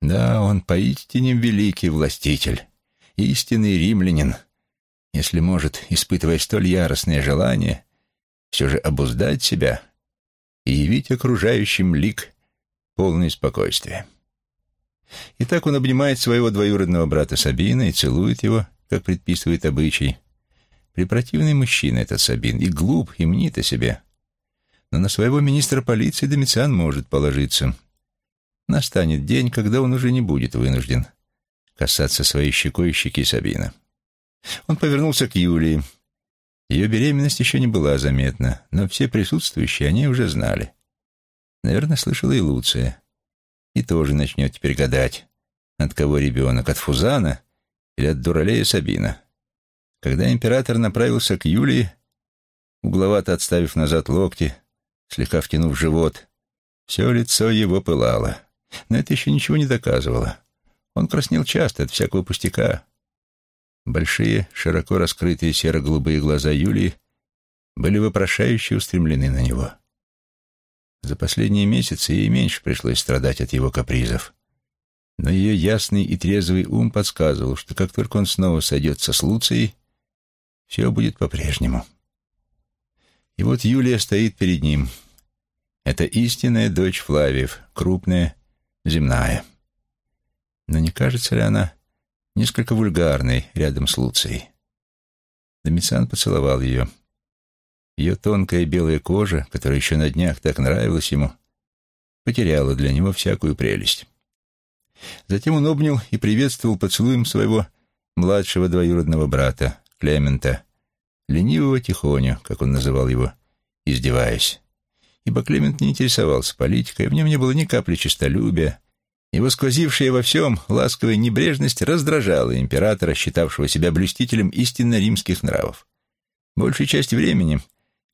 Да, он поистине великий властитель, истинный римлянин, если может, испытывая столь яростное желание, все же обуздать себя и явить окружающим лик полное спокойствие. И так он обнимает своего двоюродного брата Сабина и целует его, как предписывает обычай. Препротивный мужчина этот Сабин, и глуп, и мнит о себе но на своего министра полиции Домициан может положиться. Настанет день, когда он уже не будет вынужден касаться своей щекой щеки Сабина. Он повернулся к Юлии. Ее беременность еще не была заметна, но все присутствующие о ней уже знали. Наверное, слышала и Луция. И тоже начнет теперь гадать, от кого ребенок, от Фузана или от Дуралея Сабина. Когда император направился к Юлии, угловато отставив назад локти, слегка втянув живот. Все лицо его пылало. Но это еще ничего не доказывало. Он краснел часто от всякого пустяка. Большие, широко раскрытые серо-голубые глаза Юлии были вопрошающе устремлены на него. За последние месяцы ей меньше пришлось страдать от его капризов. Но ее ясный и трезвый ум подсказывал, что как только он снова сойдется с Луцией, все будет по-прежнему. И вот Юлия стоит перед ним. Это истинная дочь Флавиев, крупная, земная. Но не кажется ли она несколько вульгарной рядом с Луцией? Домициан поцеловал ее. Ее тонкая белая кожа, которая еще на днях так нравилась ему, потеряла для него всякую прелесть. Затем он обнял и приветствовал поцелуем своего младшего двоюродного брата, Клемента, ленивого тихоню, как он называл его, издеваясь. Ибо Клемент не интересовался политикой, в нем не было ни капли честолюбия. Его сквозившая во всем ласковая небрежность раздражала императора, считавшего себя блюстителем истинно римских нравов. Большей часть времени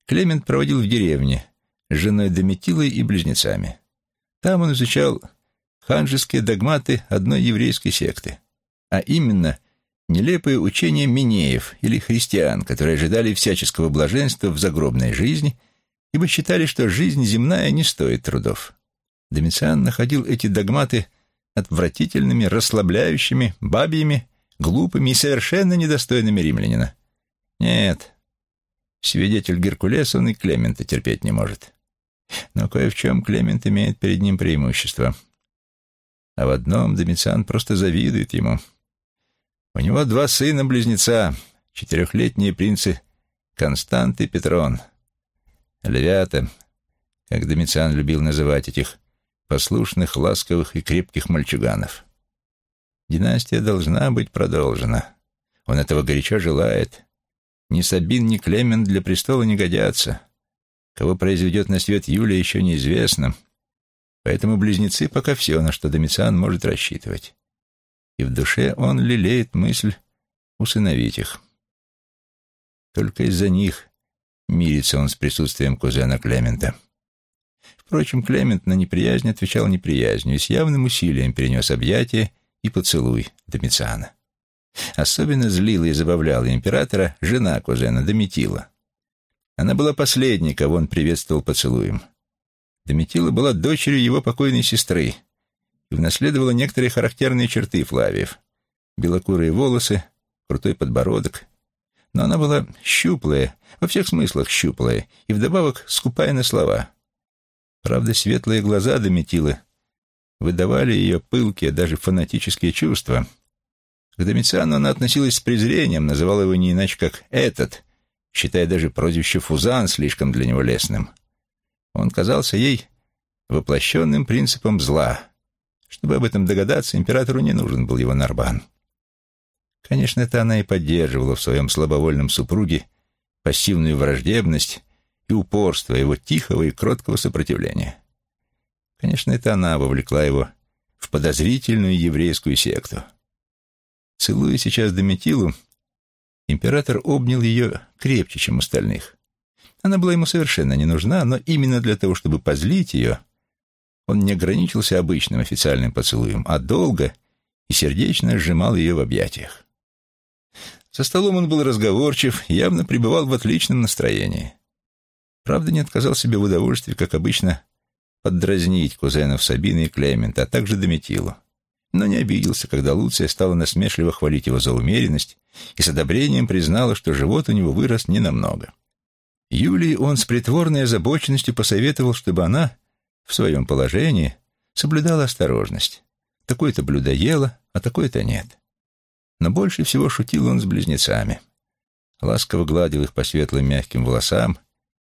Клемент проводил в деревне с женой Дометилой и близнецами. Там он изучал ханжеские догматы одной еврейской секты, а именно нелепые учения Минеев или христиан, которые ожидали всяческого блаженства в загробной жизни, ибо считали, что жизнь земная не стоит трудов. Домициан находил эти догматы отвратительными, расслабляющими, бабьими, глупыми и совершенно недостойными римлянина. Нет, свидетель Геркулес он и Клемента терпеть не может. Но кое в чем Клемент имеет перед ним преимущество. А в одном Домициан просто завидует ему — у него два сына-близнеца, четырехлетние принцы Констант и Петрон. Львята, как Домициан любил называть этих послушных, ласковых и крепких мальчуганов. Династия должна быть продолжена. Он этого горячо желает. Ни Сабин, ни Клемент для престола не годятся. Кого произведет на свет Юлия, еще неизвестно. Поэтому близнецы пока все, на что Домициан может рассчитывать и в душе он лелеет мысль усыновить их. Только из-за них мирится он с присутствием кузена Клемента. Впрочем, Клемент на неприязнь отвечал неприязнью и с явным усилием перенес объятие и поцелуй Домициана. Особенно злила и забавляла императора жена кузена Дометила. Она была последней, кого он приветствовал поцелуем. Дометила была дочерью его покойной сестры, и унаследовала некоторые характерные черты Флавиев. Белокурые волосы, крутой подбородок. Но она была щуплая, во всех смыслах щуплая, и вдобавок скупая на слова. Правда, светлые глаза Дометилы выдавали ее пылкие, даже фанатические чувства. К Домициану она относилась с презрением, называла его не иначе как «этот», считая даже прозвище Фузан слишком для него лесным. Он казался ей воплощенным принципом зла — чтобы об этом догадаться, императору не нужен был его Нарбан. Конечно, это она и поддерживала в своем слабовольном супруге пассивную враждебность и упорство его тихого и кроткого сопротивления. Конечно, это она вовлекла его в подозрительную еврейскую секту. Целуя сейчас Дометилу, император обнял ее крепче, чем остальных. Она была ему совершенно не нужна, но именно для того, чтобы позлить ее — он не ограничился обычным официальным поцелуем, а долго и сердечно сжимал ее в объятиях. За столом он был разговорчив, явно пребывал в отличном настроении. Правда, не отказал себе в удовольствии, как обычно, поддразнить кузенов Сабины и Клемента, а также Дометилу. Но не обиделся, когда Луция стала насмешливо хвалить его за умеренность и с одобрением признала, что живот у него вырос ненамного. Юлии он с притворной озабоченностью посоветовал, чтобы она в своем положении соблюдала осторожность. Такое-то блюдо ела, а такое-то нет. Но больше всего шутил он с близнецами. Ласково гладил их по светлым мягким волосам,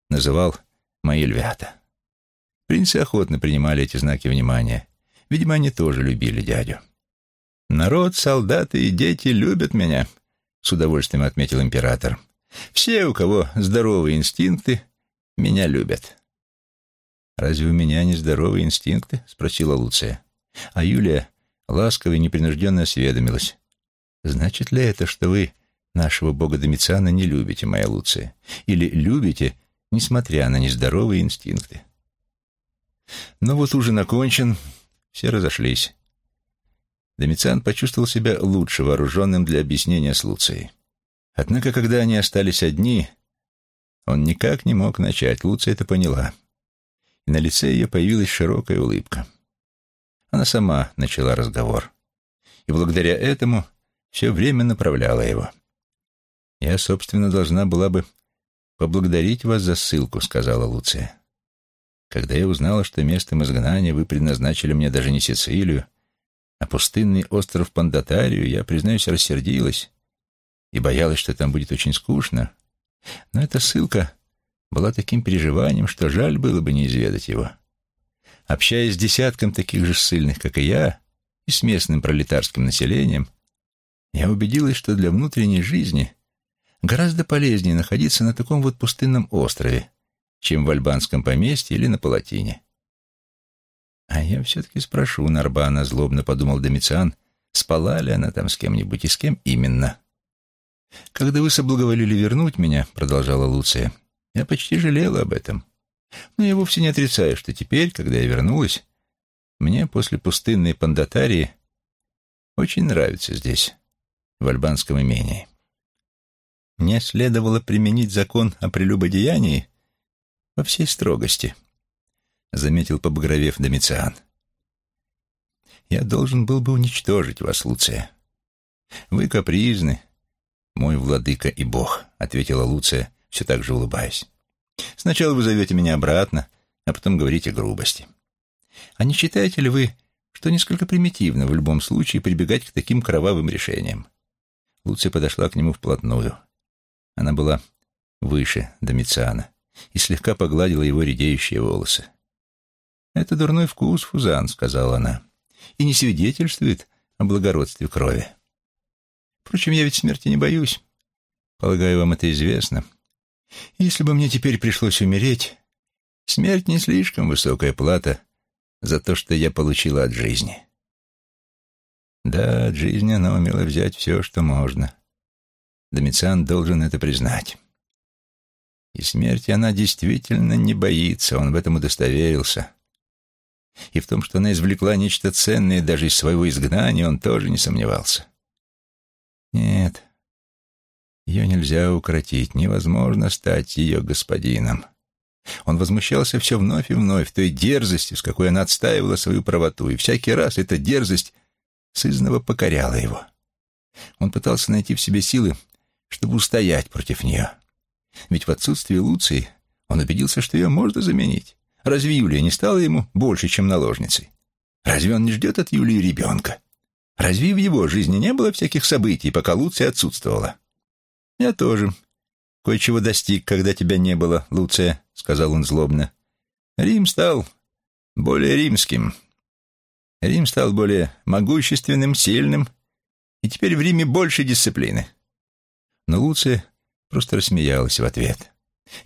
называл «мои львята». Принцы охотно принимали эти знаки внимания. Видимо, они тоже любили дядю. «Народ, солдаты и дети любят меня», — с удовольствием отметил император. «Все, у кого здоровые инстинкты, меня любят». «Разве у меня нездоровые инстинкты?» — спросила Луция. А Юлия ласково и непринужденно осведомилась. «Значит ли это, что вы нашего бога Домициана не любите, моя Луция? Или любите, несмотря на нездоровые инстинкты?» Но вот ужин окончен, все разошлись. Домициан почувствовал себя лучше вооруженным для объяснения с Луцией. Однако, когда они остались одни, он никак не мог начать. Луция это поняла и на лице ее появилась широкая улыбка. Она сама начала разговор, и благодаря этому все время направляла его. «Я, собственно, должна была бы поблагодарить вас за ссылку», — сказала Луция. «Когда я узнала, что местом изгнания вы предназначили мне даже не Сицилию, а пустынный остров Пандатарию, я, признаюсь, рассердилась и боялась, что там будет очень скучно, но эта ссылка была таким переживанием, что жаль было бы не изведать его. Общаясь с десятком таких же ссыльных, как и я, и с местным пролетарским населением, я убедилась, что для внутренней жизни гораздо полезнее находиться на таком вот пустынном острове, чем в альбанском поместье или на Палатине. «А я все-таки спрошу Нарбана», — злобно подумал Домициан, спала ли она там с кем-нибудь и с кем именно. «Когда вы соблаговолили вернуть меня», — продолжала Луция, — «я почти жалела об этом. Но я вовсе не отрицаю, что теперь, когда я вернулась, мне после пустынной пандатарии очень нравится здесь, в альбанском имении. Мне следовало применить закон о прелюбодеянии во всей строгости», — заметил побагровев Домициан. «Я должен был бы уничтожить вас, Луция. Вы капризны, мой владыка и бог», — ответила Луция, все так же улыбаясь. «Сначала вы зовете меня обратно, а потом говорите грубости. А не считаете ли вы, что несколько примитивно в любом случае прибегать к таким кровавым решениям?» Луция подошла к нему вплотную. Она была выше Домициана и слегка погладила его редеющие волосы. «Это дурной вкус, Фузан», — сказала она, — «и не свидетельствует о благородстве крови. Впрочем, я ведь смерти не боюсь. Полагаю, вам это известно. Если бы мне теперь пришлось умереть, смерть не слишком высокая плата за то, что я получила от жизни». Да, от жизни она умела взять все, что можно. Домициан должен это признать. И смерти она действительно не боится, он в этом удостоверился. И в том, что она извлекла нечто ценное даже из своего изгнания, он тоже не сомневался. Нет, ее нельзя укротить, невозможно стать ее господином. Он возмущался все вновь и вновь той дерзости, с какой она отстаивала свою правоту, и всякий раз эта дерзость сызново покоряла его. Он пытался найти в себе силы, чтобы устоять против нее. Ведь в отсутствии Луции он убедился, что ее можно заменить. Разве Юлия не стала ему больше, чем наложницей? Разве он не ждет от Юлии ребенка? Разве в его жизни не было всяких событий, пока Луция отсутствовала? Я тоже кое-чего достиг, когда тебя не было, Луция, — сказал он злобно. Рим стал более римским. Рим стал более могущественным, сильным, и теперь в Риме больше дисциплины. Но Луция просто рассмеялась в ответ.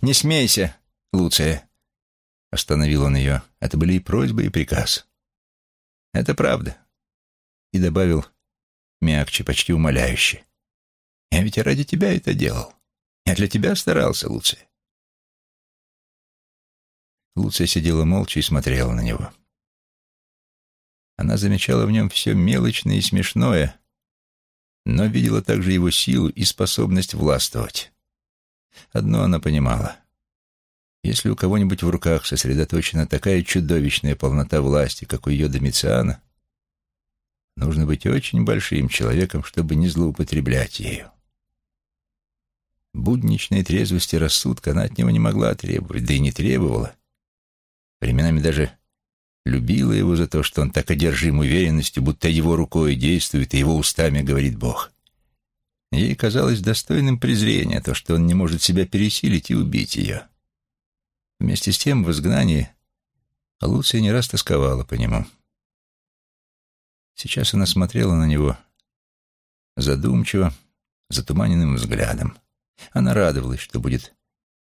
«Не смейся, Луция!» Остановил он ее. Это были и просьбы, и приказ. «Это правда». И добавил мягче, почти умоляюще. «Я ведь ради тебя это делал. Я для тебя старался, Луция». Луция сидела молча и смотрела на него. Она замечала в нем все мелочное и смешное, но видела также его силу и способность властвовать. Одно она понимала. Если у кого-нибудь в руках сосредоточена такая чудовищная полнота власти, как у ее Домициана, нужно быть очень большим человеком, чтобы не злоупотреблять ею. Будничной трезвости рассудка она от него не могла требовать, да и не требовала. Временами даже любила его за то, что он так одержим уверенностью, будто его рукой действует и его устами говорит Бог. Ей казалось достойным презрения то, что он не может себя пересилить и убить ее. Вместе с тем в изгнании Луция не раз тосковала по нему. Сейчас она смотрела на него задумчиво, затуманенным взглядом. Она радовалась, что будет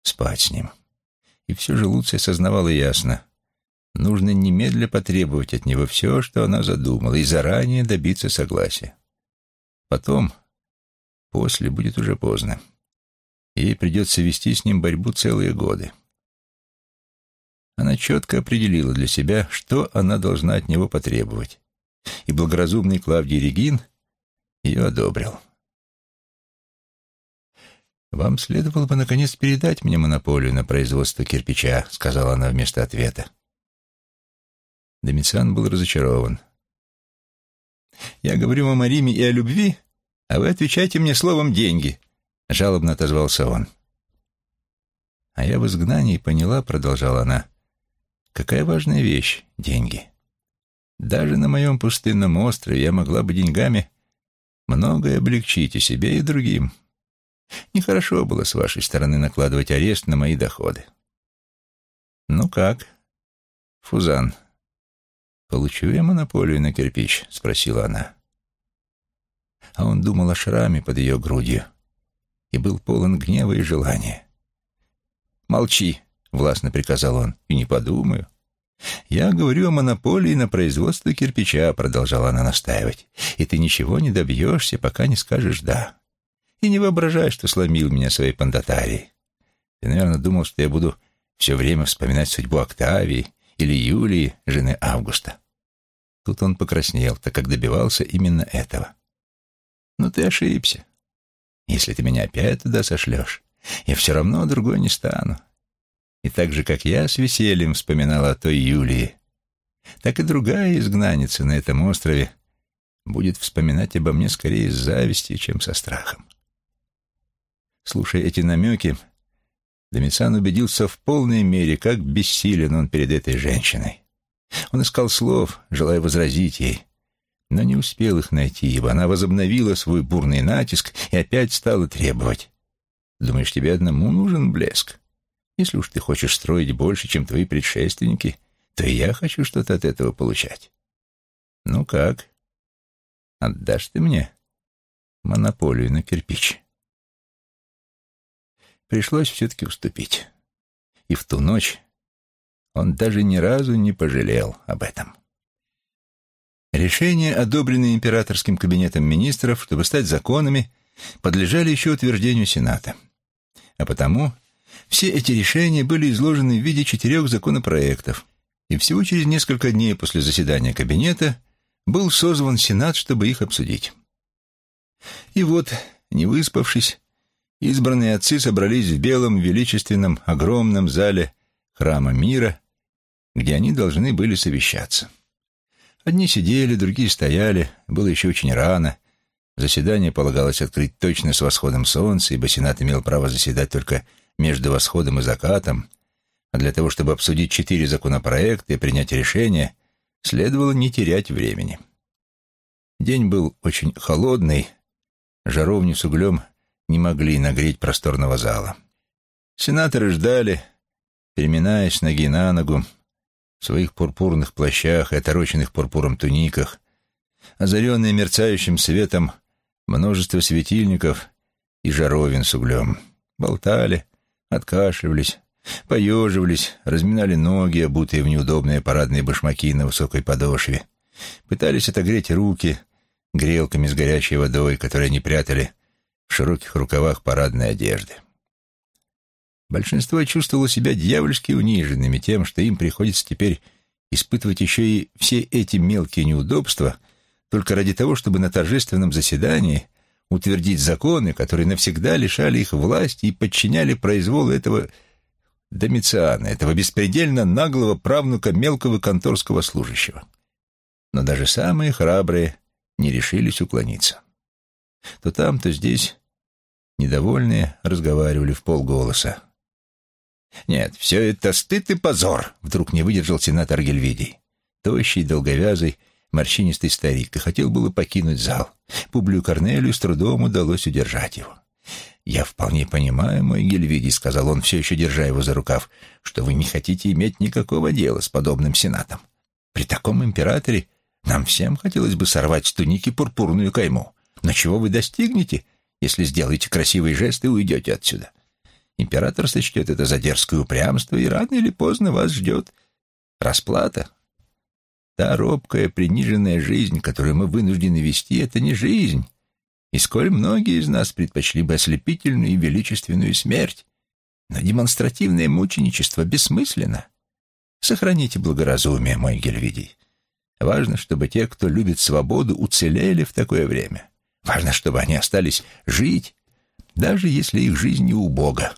спать с ним. И все же Луция сознавала ясно. Нужно немедля потребовать от него все, что она задумала, и заранее добиться согласия. Потом, После будет уже поздно. Ей придется вести с ним борьбу целые годы. Она четко определила для себя, что она должна от него потребовать. И благоразумный Клавдий Регин ее одобрил. «Вам следовало бы, наконец, передать мне монополию на производство кирпича», — сказала она вместо ответа. Домициан был разочарован. «Я говорю вам о Риме и о любви, «А вы отвечайте мне словом «деньги», — жалобно отозвался он. «А я в изгнании поняла», — продолжала она, — «какая важная вещь — деньги. Даже на моем пустынном острове я могла бы деньгами многое облегчить и себе, и другим. Нехорошо было с вашей стороны накладывать арест на мои доходы. Ну как, Фузан, получу я монополию на кирпич? Спросила она. А он думал о шраме под ее грудью и был полон гнева и желания. «Молчи», — властно приказал он, — «и не подумаю». «Я говорю о монополии на производство кирпича», — продолжала она настаивать, «и ты ничего не добьешься, пока не скажешь «да». И не воображай, что сломил меня своей пандатарией. Ты, наверное, думал, что я буду все время вспоминать судьбу Октавии или Юлии, жены Августа. Тут он покраснел, так как добивался именно этого. Но ты ошибся. Если ты меня опять туда сошлешь, я все равно другой не стану. И так же, как я с весельем вспоминала о той Юлии, так и другая изгнанница на этом острове будет вспоминать обо мне скорее с завистью, чем со страхом. Слушая эти намеки, Домисан убедился в полной мере, как бессилен он перед этой женщиной. Он искал слов, желая возразить ей, но не успел их найти, ибо она возобновила свой бурный натиск и опять стала требовать. «Думаешь, тебе одному нужен блеск? Если уж ты хочешь строить больше, чем твои предшественники, то и я хочу что-то от этого получать. Ну как? Отдашь ты мне монополию на кирпич?» Пришлось все-таки уступить. И в ту ночь он даже ни разу не пожалел об этом. Решения, одобренные императорским кабинетом министров, чтобы стать законами, подлежали еще утверждению Сената. А потому все эти решения были изложены в виде четырех законопроектов, и всего через несколько дней после заседания кабинета был созван Сенат, чтобы их обсудить. И вот, не выспавшись, избранные отцы собрались в белом, величественном, огромном зале храма мира, где они должны были совещаться. Одни сидели, другие стояли, было еще очень рано. Заседание полагалось открыть точно с восходом солнца, ибо Сенат имел право заседать только между восходом и закатом, а для того, чтобы обсудить четыре законопроекта и принять решение, следовало не терять времени. День был очень холодный, жаровню с углем не могли нагреть просторного зала. Сенаторы ждали, переминаясь ноги на ногу, в своих пурпурных плащах и отороченных пурпуром туниках, озаренные мерцающим светом множество светильников и жаровин с углем. Болтали, откашливались, поеживались, разминали ноги, обутые в неудобные парадные башмаки на высокой подошве, пытались отогреть руки грелками с горячей водой, которые они прятали в широких рукавах парадной одежды. Большинство чувствовало себя дьявольски униженными тем, что им приходится теперь испытывать еще и все эти мелкие неудобства только ради того, чтобы на торжественном заседании утвердить законы, которые навсегда лишали их власти и подчиняли произволу этого Домициана, этого беспредельно наглого правнука мелкого конторского служащего. Но даже самые храбрые не решились уклониться. То там, то здесь недовольные разговаривали в полголоса. «Нет, все это стыд и позор!» — вдруг не выдержал сенатор Гельвидий. Тощий, долговязый, морщинистый старик, и хотел было покинуть зал. Публию Корнелию с трудом удалось удержать его. «Я вполне понимаю, мой Гельвидий», — сказал он, все еще держа его за рукав, «что вы не хотите иметь никакого дела с подобным сенатом. При таком императоре нам всем хотелось бы сорвать с туники пурпурную кайму. Но чего вы достигнете, если сделаете красивый жест и уйдете отсюда? Император сочтет это за дерзкое упрямство, и рано или поздно вас ждет расплата. Та робкая, приниженная жизнь, которую мы вынуждены вести, это не жизнь. И сколь многие из нас предпочли бы ослепительную и величественную смерть, но демонстративное мученичество бессмысленно. Сохраните благоразумие, мой Гельвидий. Важно, чтобы те, кто любит свободу, уцелели в такое время. Важно, чтобы они остались жить, даже если их жизнь не убога.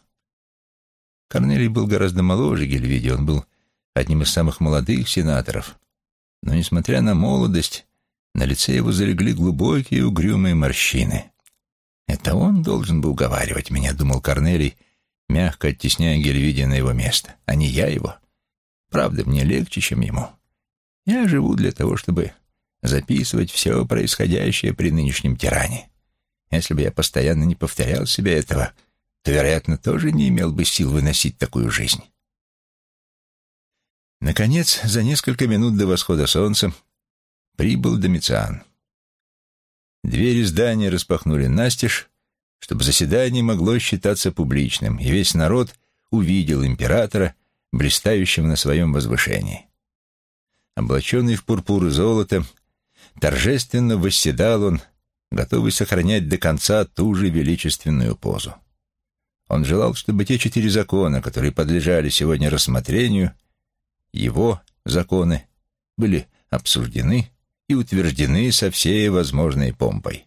Корнелий был гораздо моложе Гельвиди, он был одним из самых молодых сенаторов. Но, несмотря на молодость, на лице его залегли глубокие угрюмые морщины. «Это он должен был уговаривать меня», — думал Корнелий, мягко оттесняя Гельвиди на его место, а не я его. Правда, мне легче, чем ему. Я живу для того, чтобы записывать все происходящее при нынешнем тиране. Если бы я постоянно не повторял себе этого, то, вероятно, тоже не имел бы сил выносить такую жизнь. Наконец, за несколько минут до восхода солнца прибыл Домициан. Двери здания распахнули настежь, чтобы заседание могло считаться публичным, и весь народ увидел императора, блистающим на своем возвышении. Облаченный в пурпур и золото, торжественно восседал он, готовый сохранять до конца ту же величественную позу. Он желал, чтобы те четыре закона, которые подлежали сегодня рассмотрению, его законы, были обсуждены и утверждены со всей возможной помпой.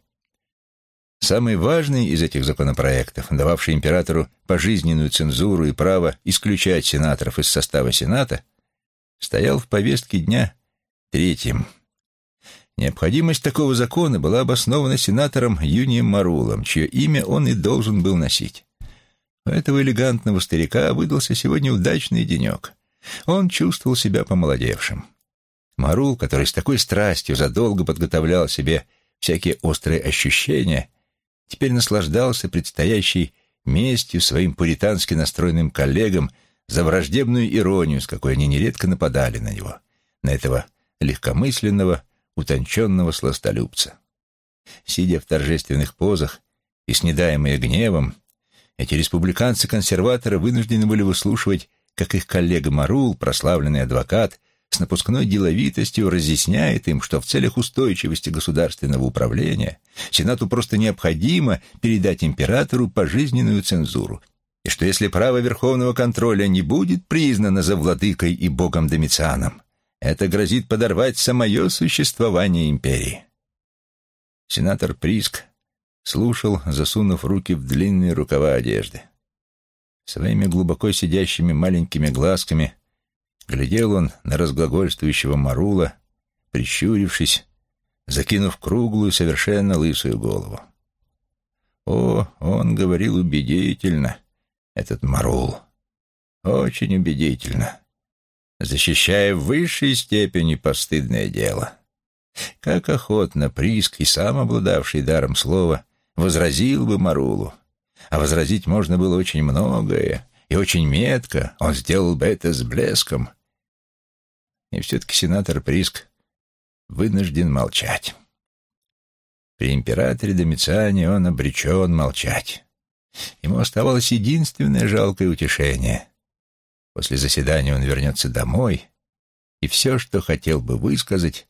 Самый важный из этих законопроектов, дававший императору пожизненную цензуру и право исключать сенаторов из состава Сената, стоял в повестке дня третьим. Необходимость такого закона была обоснована сенатором Юнием Марулом, чье имя он и должен был носить. У этого элегантного старика выдался сегодня удачный денек. Он чувствовал себя помолодевшим. Марул, который с такой страстью задолго подготовлял себе всякие острые ощущения, теперь наслаждался предстоящей местью своим пуритански настроенным коллегам за враждебную иронию, с какой они нередко нападали на него, на этого легкомысленного, утонченного сластолюбца. Сидя в торжественных позах и снедаемые гневом, эти республиканцы-консерваторы вынуждены были выслушивать, как их коллега Марул, прославленный адвокат, с напускной деловитостью разъясняет им, что в целях устойчивости государственного управления Сенату просто необходимо передать императору пожизненную цензуру, и что если право верховного контроля не будет признано за владыкой и богом Домицианом, это грозит подорвать самое существование империи. Сенатор Приск слушал, засунув руки в длинные рукава одежды. Своими глубоко сидящими маленькими глазками Глядел он на разглагольствующего Марула, прищурившись, закинув круглую, совершенно лысую голову. О, он говорил убедительно, этот Марул. Очень убедительно. Защищая в высшей степени постыдное дело. Как охотно Приск и сам обладавший даром слова возразил бы Марулу. А возразить можно было очень многое, и очень метко, он сделал бы это с блеском. И все-таки сенатор Приск вынужден молчать. При императоре Домициане он обречен молчать. Ему оставалось единственное жалкое утешение. После заседания он вернется домой и все, что хотел бы высказать,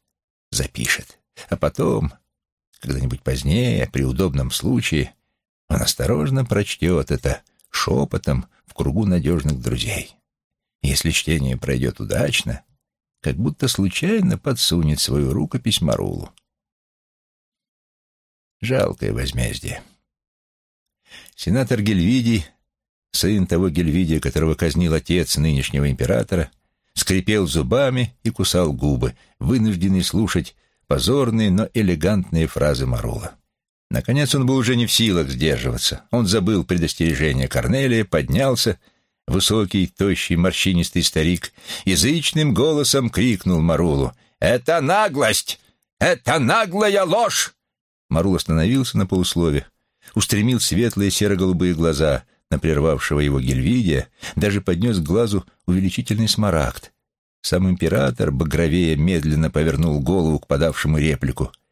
запишет. А потом, когда-нибудь позднее, при удобном случае, он осторожно прочтет это шепотом в кругу надежных друзей. Если чтение пройдет удачно, как будто случайно подсунет свою рукопись Марулу. Жалкое возмездие. Сенатор Гельвидий, сын того Гельвидия, которого казнил отец нынешнего императора, скрипел зубами и кусал губы, вынужденный слушать позорные, но элегантные фразы Марула. Наконец он был уже не в силах сдерживаться. Он забыл предостережение Корнелия, поднялся, высокий, тощий, морщинистый старик, язычным голосом крикнул Марулу. «Это наглость! Это наглая ложь!» Марул остановился на полуслове, устремил светлые серо-голубые глаза на прервавшего его Гельвидия, даже поднес к глазу увеличительный смарагд. Сам император, багровея, медленно повернул голову к подавшему реплику —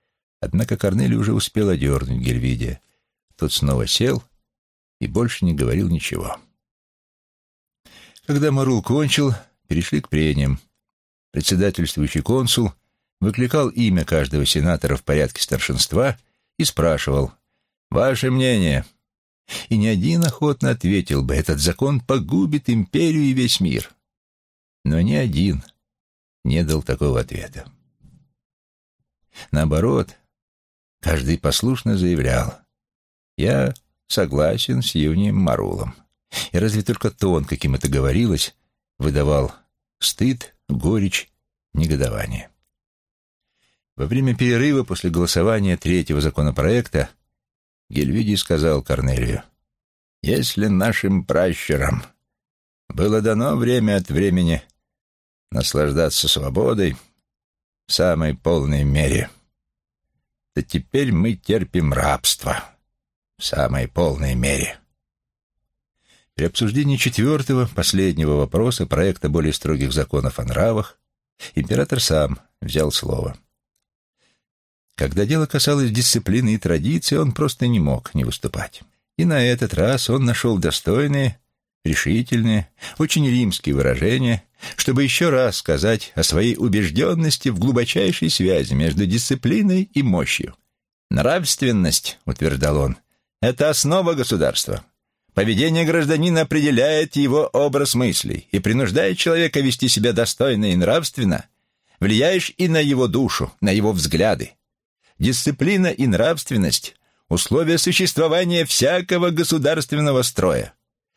Однако Корнелий уже успел одернуть Гельвидия. Тот снова сел и больше не говорил ничего. Когда Марул кончил, перешли к прениям. Председательствующий консул выкликал имя каждого сенатора в порядке старшинства и спрашивал «Ваше мнение?» И ни один охотно ответил бы, этот закон погубит империю и весь мир. Но ни один не дал такого ответа. Наоборот, Каждый послушно заявлял «Я согласен с Юнием Марулом». И разве только тон, каким это говорилось, выдавал стыд, горечь, негодование. Во время перерыва после голосования третьего законопроекта Гельвидий сказал Корнелию, «Если нашим пращурам было дано время от времени наслаждаться свободой в самой полной мере, — то теперь мы терпим рабство в самой полной мере. При обсуждении четвертого, последнего вопроса проекта более строгих законов о нравах император сам взял слово. Когда дело касалось дисциплины и традиции, он просто не мог не выступать. И на этот раз он нашел достойные, решительные, очень римские выражения, чтобы еще раз сказать о своей убежденности в глубочайшей связи между дисциплиной и мощью. «Нравственность», — утверждал он, — «это основа государства. Поведение гражданина определяет его образ мыслей и принуждает человека вести себя достойно и нравственно, влияешь и на его душу, на его взгляды. Дисциплина и нравственность – условия существования всякого государственного строя.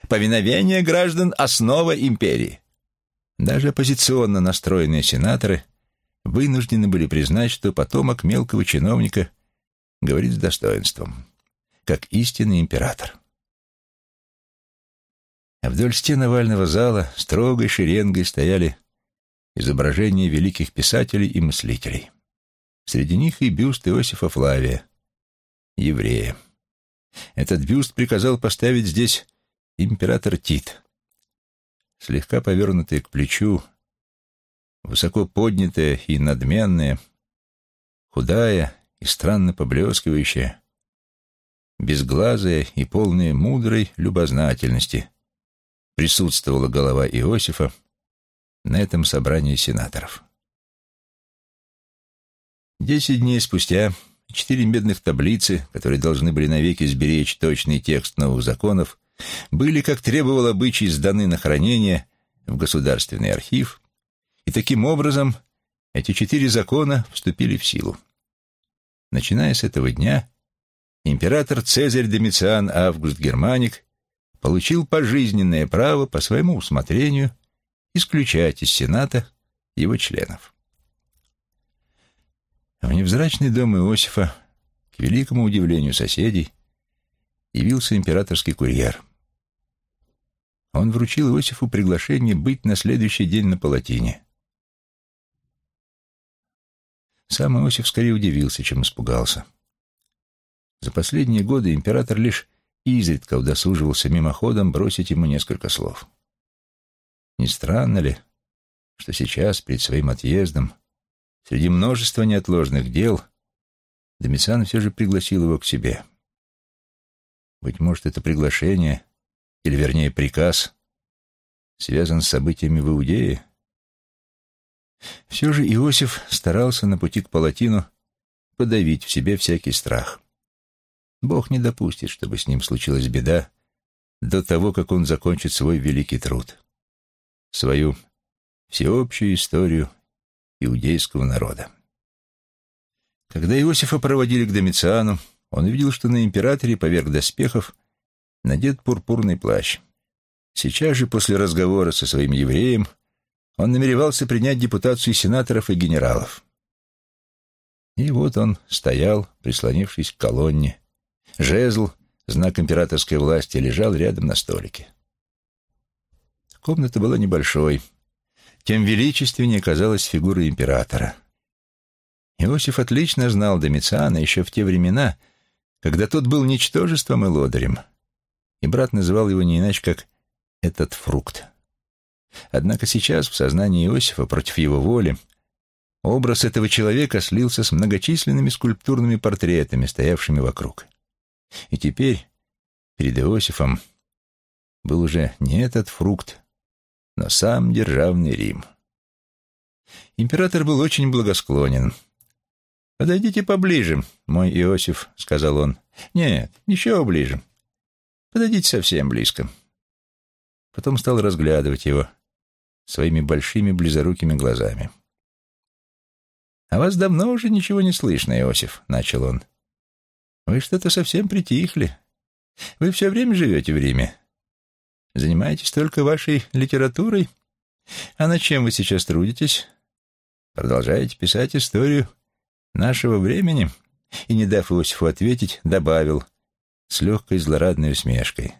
Повиновение граждан – основа империи. Даже оппозиционно настроенные сенаторы вынуждены были признать, что потомок мелкого чиновника говорит с достоинством, как истинный император. А вдоль стен овального зала строгой шеренгой стояли изображения великих писателей и мыслителей. Среди них и бюст Иосифа Флавия, еврея. Этот бюст приказал поставить здесь император Тит. Слегка повернутая к плечу, высоко поднятая и надменная, худая и странно поблескивающая, безглазая и полная мудрой любознательности, присутствовала голова Иосифа на этом собрании сенаторов. Десять дней спустя четыре медных таблицы, которые должны были навеки сберечь точный текст новых законов, были, как требовал обычай, сданы на хранение в Государственный архив, и таким образом эти четыре закона вступили в силу. Начиная с этого дня, император Цезарь Домициан Август Германик получил пожизненное право по своему усмотрению исключать из Сената его членов. В невзрачный дом Иосифа, к великому удивлению соседей, явился императорский курьер. Он вручил Иосифу приглашение быть на следующий день на палатине. Сам Иосиф скорее удивился, чем испугался. За последние годы император лишь изредка удосуживался мимоходом бросить ему несколько слов. Не странно ли, что сейчас, перед своим отъездом, среди множества неотложных дел, Домициан все же пригласил его к себе. Быть может, это приглашение, или вернее приказ, связан с событиями в Иудее? Все же Иосиф старался на пути к Палатину подавить в себе всякий страх. Бог не допустит, чтобы с ним случилась беда до того, как он закончит свой великий труд, свою всеобщую историю иудейского народа. Когда Иосифа проводили к Домициану, он увидел, что на императоре поверх доспехов надет пурпурный плащ. Сейчас же, после разговора со своим евреем, он намеревался принять депутацию сенаторов и генералов. И вот он стоял, прислонившись к колонне, Жезл, знак императорской власти, лежал рядом на столике. Комната была небольшой, тем величественнее казалась фигура императора. Иосиф отлично знал Домициана еще в те времена, когда тот был ничтожеством и лодырем, и брат называл его не иначе, как «этот фрукт». Однако сейчас в сознании Иосифа против его воли образ этого человека слился с многочисленными скульптурными портретами, стоявшими вокруг. И теперь перед Иосифом был уже не этот фрукт, но сам державный Рим. Император был очень благосклонен. «Подойдите поближе, мой Иосиф», — сказал он. «Нет, еще ближе. Подойдите совсем близко». Потом стал разглядывать его своими большими близорукими глазами. «А вас давно уже ничего не слышно, Иосиф», — начал он. Вы что-то совсем притихли. Вы все время живете в Риме. Занимаетесь только вашей литературой. А над чем вы сейчас трудитесь? Продолжаете писать историю нашего времени?» И, не дав Иосифу ответить, добавил с легкой злорадной усмешкой.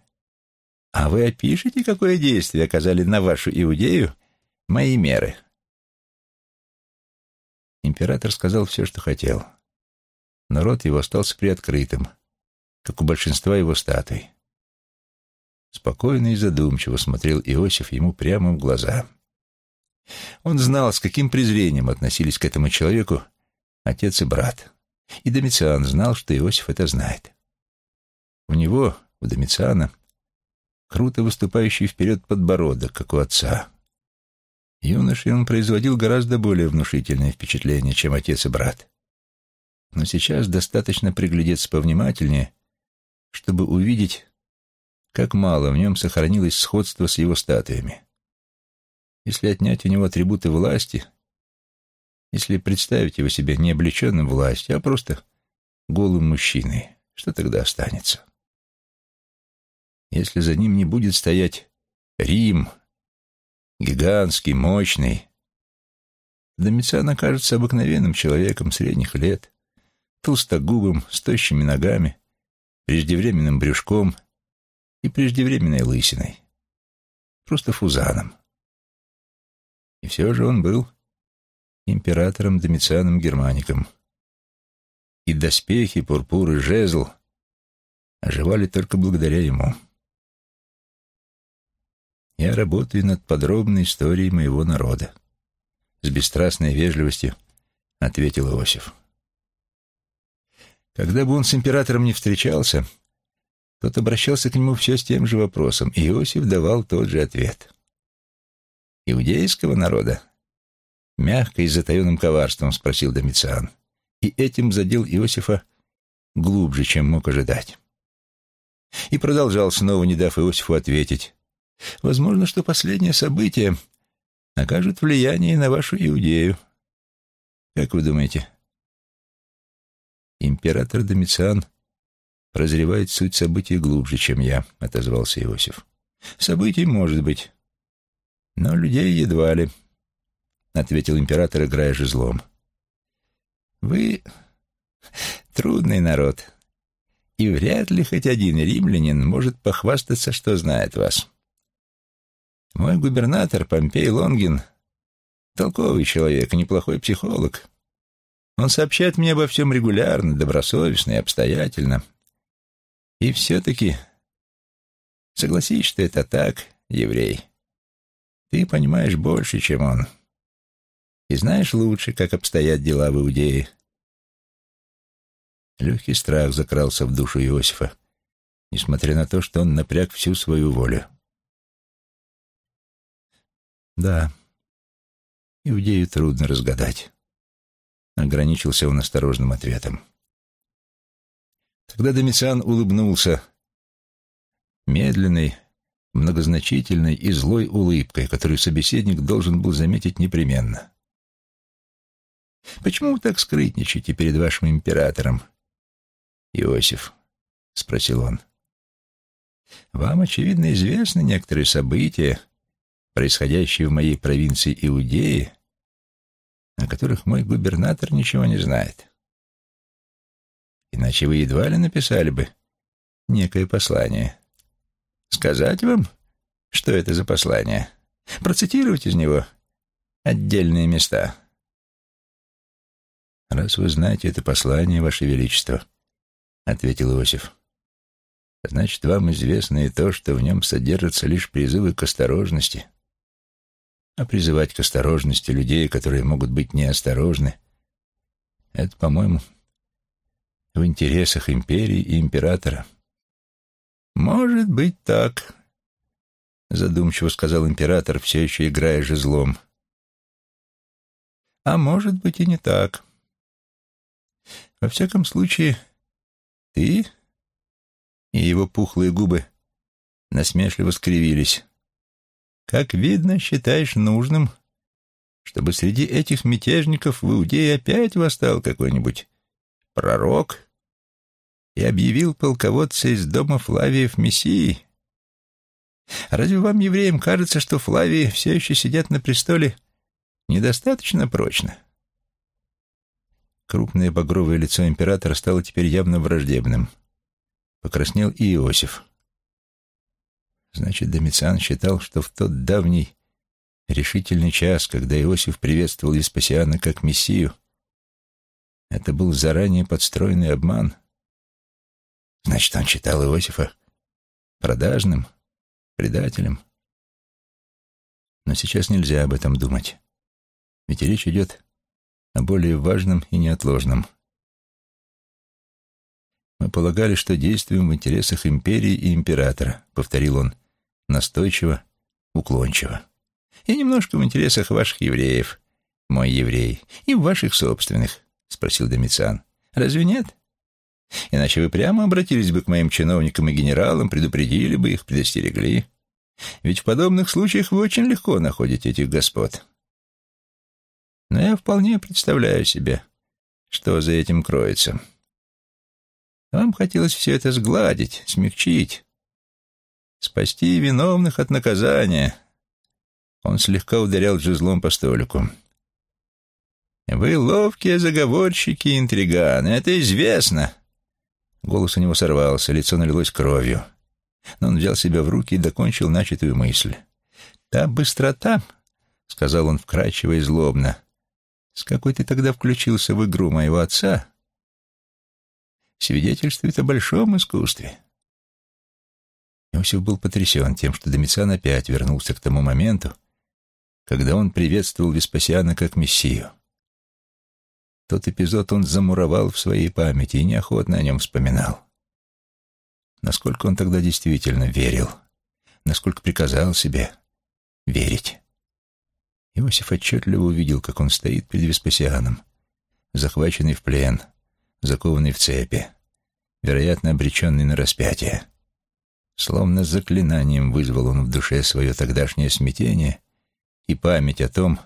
«А вы опишите, какое действие оказали на вашу Иудею мои меры?» Император сказал все, что хотел но рот его остался приоткрытым, как у большинства его статуй. Спокойно и задумчиво смотрел Иосиф ему прямо в глаза. Он знал, с каким презрением относились к этому человеку отец и брат. И Домициан знал, что Иосиф это знает. У него, у Домициана, круто выступающий вперед подбородок, как у отца. Юношей он производил гораздо более внушительное впечатление, чем отец и брат. Но сейчас достаточно приглядеться повнимательнее, чтобы увидеть, как мало в нем сохранилось сходство с его статуями. Если отнять у него атрибуты власти, если представить его себе не облеченным властью, а просто голым мужчиной, что тогда останется? Если за ним не будет стоять Рим, гигантский, мощный, Домициан окажется обыкновенным человеком средних лет, толстогубым, с тощими ногами, преждевременным брюшком и преждевременной лысиной. Просто фузаном. И все же он был императором Домицианом Германиком. И доспехи, пурпур и жезл оживали только благодаря ему. Я работаю над подробной историей моего народа. С бесстрастной вежливостью ответил Иосиф. Когда бы он с императором не встречался, тот обращался к нему все с тем же вопросом, и Иосиф давал тот же ответ. «Иудейского народа?» Мягко и затаенным коварством спросил Домициан, и этим задел Иосифа глубже, чем мог ожидать. И продолжал, снова не дав Иосифу ответить. «Возможно, что последнее событие окажет влияние на вашу Иудею. Как вы думаете?» Император Домициан прозревает суть событий глубже, чем я», — отозвался Иосиф. «Событий может быть, но людей едва ли», — ответил император, играя жезлом. «Вы трудный народ, и вряд ли хоть один римлянин может похвастаться, что знает вас. Мой губернатор Помпей Лонгин — толковый человек, неплохой психолог. Он сообщает мне обо всем регулярно, добросовестно и обстоятельно». И все-таки, согласись, что это так, еврей. Ты понимаешь больше, чем он. И знаешь лучше, как обстоят дела в Иудее. Легкий страх закрался в душу Иосифа, несмотря на то, что он напряг всю свою волю. Да, Иудею трудно разгадать. Ограничился он осторожным ответом. Тогда Домициан улыбнулся медленной, многозначительной и злой улыбкой, которую собеседник должен был заметить непременно. «Почему вы так скрытничаете перед вашим императором?» «Иосиф», — спросил он. «Вам, очевидно, известны некоторые события, происходящие в моей провинции Иудеи, о которых мой губернатор ничего не знает. Иначе вы едва ли написали бы некое послание. Сказать вам, что это за послание? Процитировать из него отдельные места. «Раз вы знаете это послание, Ваше Величество», — ответил Иосиф, — «значит, вам известно и то, что в нем содержатся лишь призывы к осторожности. А призывать к осторожности людей, которые могут быть неосторожны, это, по-моему, в интересах империи и императора. «Может быть так», — задумчиво сказал император, все еще играя жезлом. «А может быть и не так. Во всяком случае, ты...» И его пухлые губы насмешливо скривились. «Как видно, считаешь нужным, чтобы среди этих мятежников в Иудее опять восстал какой-нибудь пророк и объявил полководца из дома Флавиев Мессией? Разве вам, евреям, кажется, что Флавии все еще сидят на престоле недостаточно прочно? Крупное багровое лицо императора стало теперь явно враждебным. Покраснел и Иосиф. Значит, Домициан считал, что в тот давний решительный час, когда Иосиф приветствовал Веспасиана как мессию, это был заранее подстроенный обман — Значит, он считал Иосифа продажным, предателем. Но сейчас нельзя об этом думать. Ведь речь идет о более важном и неотложном. «Мы полагали, что действуем в интересах империи и императора», — повторил он настойчиво, уклончиво. «И немножко в интересах ваших евреев, мой еврей, и в ваших собственных», — спросил Домициан. «Разве нет? Иначе вы прямо обратились бы к моим чиновникам и генералам, предупредили бы их, предостерегли. Ведь в подобных случаях вы очень легко находите этих господ. Но я вполне представляю себе, что за этим кроется. Вам хотелось все это сгладить, смягчить, спасти виновных от наказания. Он слегка ударял жезлом по столику. «Вы ловкие заговорщики и интриганы, это известно!» Голос у него сорвался, лицо налилось кровью. Но он взял себя в руки и докончил начатую мысль. «Та быстрота», — сказал он вкрадчиво и злобно, — «с какой ты тогда включился в игру моего отца, свидетельствует о большом искусстве». Иосиф был потрясен тем, что Домициан опять вернулся к тому моменту, когда он приветствовал Веспасиана как мессию. Тот эпизод он замуровал в своей памяти и неохотно о нем вспоминал. Насколько он тогда действительно верил, насколько приказал себе верить. Иосиф отчетливо увидел, как он стоит перед Веспасианом, захваченный в плен, закованный в цепи, вероятно, обреченный на распятие. Словно заклинанием вызвал он в душе свое тогдашнее смятение и память о том,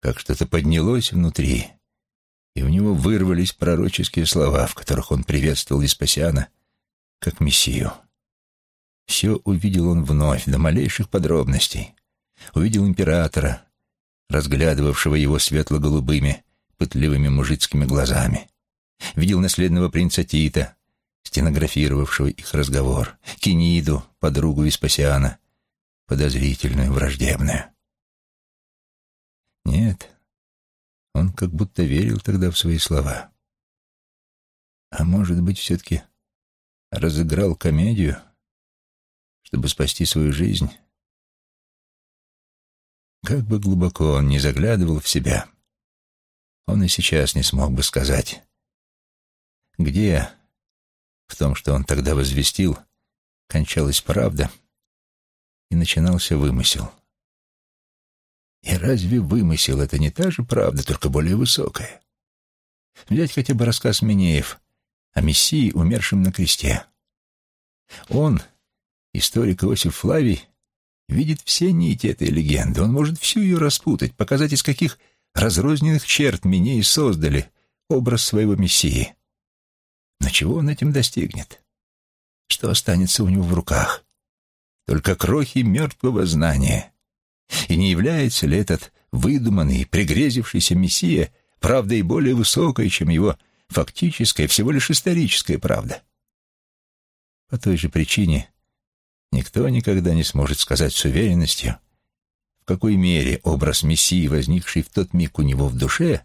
как что-то поднялось внутри — и у него вырвались пророческие слова, в которых он приветствовал Веспасиана как мессию. Все увидел он вновь, до малейших подробностей. Увидел императора, разглядывавшего его светло-голубыми, пытливыми мужицкими глазами. Видел наследного принца Тита, стенографировавшего их разговор, Кениду, подругу Веспасиана, подозрительную, враждебную. Нет, он как будто верил тогда в свои слова. А может быть, все-таки разыграл комедию, чтобы спасти свою жизнь? Как бы глубоко он ни заглядывал в себя, он и сейчас не смог бы сказать, где в том, что он тогда возвестил, кончалась правда и начинался вымысел. И разве вымысел — это не та же правда, только более высокая? Взять хотя бы рассказ Минеев о Мессии, умершем на кресте. Он, историк Иосиф Флавий, видит все нити этой легенды. Он может всю ее распутать, показать, из каких разрозненных черт Минеи создали образ своего Мессии. Но чего он этим достигнет? Что останется у него в руках? Только крохи мертвого знания — и не является ли этот выдуманный, пригрезившийся Мессия правдой более высокой, чем его фактическая, всего лишь историческая правда? По той же причине никто никогда не сможет сказать с уверенностью, в какой мере образ Мессии, возникший в тот миг у него в душе,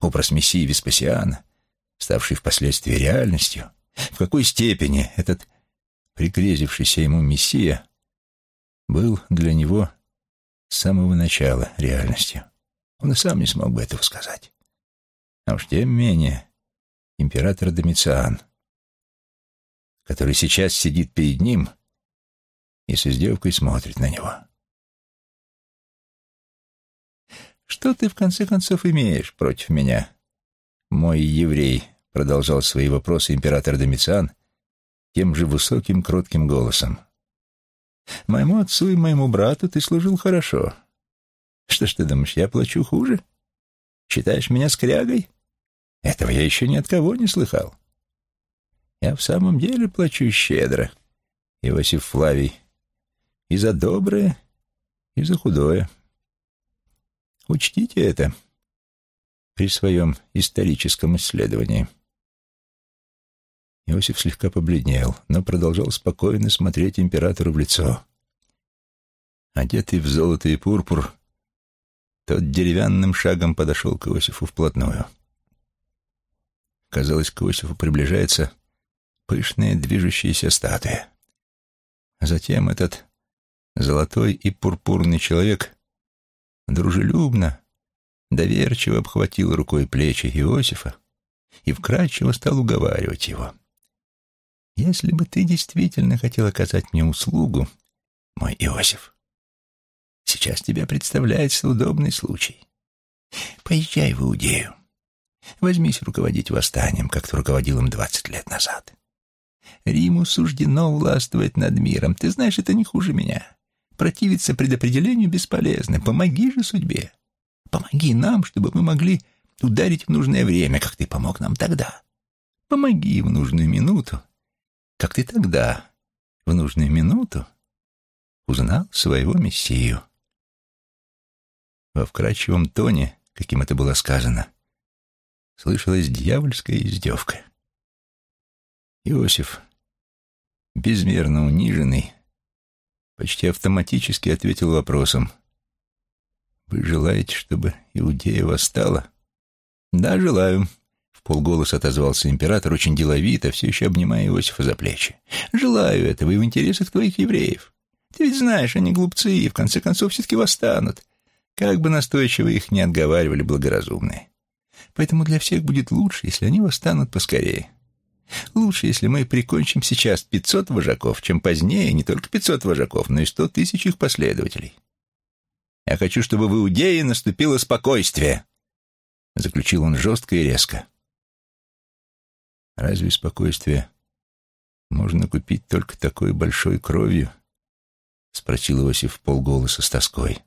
образ Мессии Веспасиана, ставший впоследствии реальностью, в какой степени этот пригрезившийся ему Мессия был для него с самого начала реальностью. Он и сам не смог бы этого сказать. А уж тем менее император Домициан, который сейчас сидит перед ним и с издевкой смотрит на него. «Что ты, в конце концов, имеешь против меня, мой еврей?» — продолжал свои вопросы император Домициан тем же высоким, кротким голосом. Моему отцу и моему брату ты служил хорошо. Что ж ты думаешь, я плачу хуже? Считаешь меня скрягой? Этого я еще ни от кого не слыхал. Я в самом деле плачу щедро, Иосиф Флавий, и за доброе, и за худое. Учтите это при своем историческом исследовании. Иосиф слегка побледнел, но продолжал спокойно смотреть императору в лицо. Одетый в золото и пурпур, тот деревянным шагом подошел к Иосифу вплотную. Казалось, к Иосифу приближается пышная движущаяся статуя. А затем этот золотой и пурпурный человек дружелюбно, доверчиво обхватил рукой плечи Иосифа и вкрадчиво стал уговаривать его. «Если бы ты действительно хотел оказать мне услугу, мой Иосиф, сейчас тебе представляется удобный случай. Поезжай в Иудею. Возьмись руководить восстанием, как ты руководил им двадцать лет назад. Риму суждено властвовать над миром. Ты знаешь, это не хуже меня. Противиться предопределению бесполезно. Помоги же судьбе. Помоги нам, чтобы мы могли ударить в нужное время, как ты помог нам тогда. Помоги в нужную минуту, как ты тогда, в нужную минуту, узнал своего Мессию. Во вкрадчивом тоне, каким это было сказано, слышалась дьявольская издевка. Иосиф, безмерно униженный, почти автоматически ответил вопросом. «Вы желаете, чтобы Иудея восстала?» «Да, желаю», — в полголоса отозвался император, очень деловито, все еще обнимая Иосифа за плечи. «Желаю этого и в интересах твоих евреев. Ты ведь знаешь, они глупцы и в конце концов все-таки восстанут, как бы настойчиво их не отговаривали благоразумные. Поэтому для всех будет лучше, если они восстанут поскорее. Лучше, если мы прикончим сейчас пятьсот вожаков, чем позднее не только пятьсот вожаков, но и сто тысяч их последователей. Я хочу, чтобы в Иудее наступило спокойствие, — заключил он жестко и резко. Разве спокойствие можно купить только такой большой кровью? — спросил Иосиф полголоса с тоской.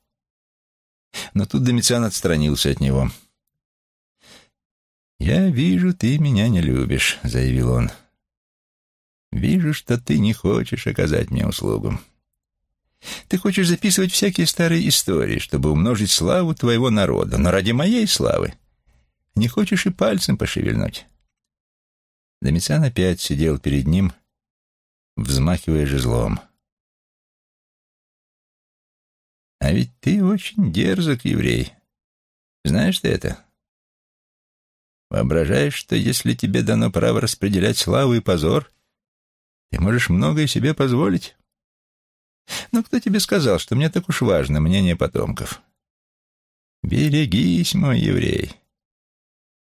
Но тут Домициан отстранился от него. — «Я вижу, ты меня не любишь», — заявил он. «Вижу, что ты не хочешь оказать мне услугу. Ты хочешь записывать всякие старые истории, чтобы умножить славу твоего народа, но ради моей славы не хочешь и пальцем пошевельнуть». Домициан опять сидел перед ним, взмахивая жезлом. «А ведь ты очень дерзок, еврей. Знаешь ты это?» Воображаешь, что если тебе дано право распределять славу и позор, ты можешь многое себе позволить? Но кто тебе сказал, что мне так уж важно мнение потомков? Берегись, мой еврей.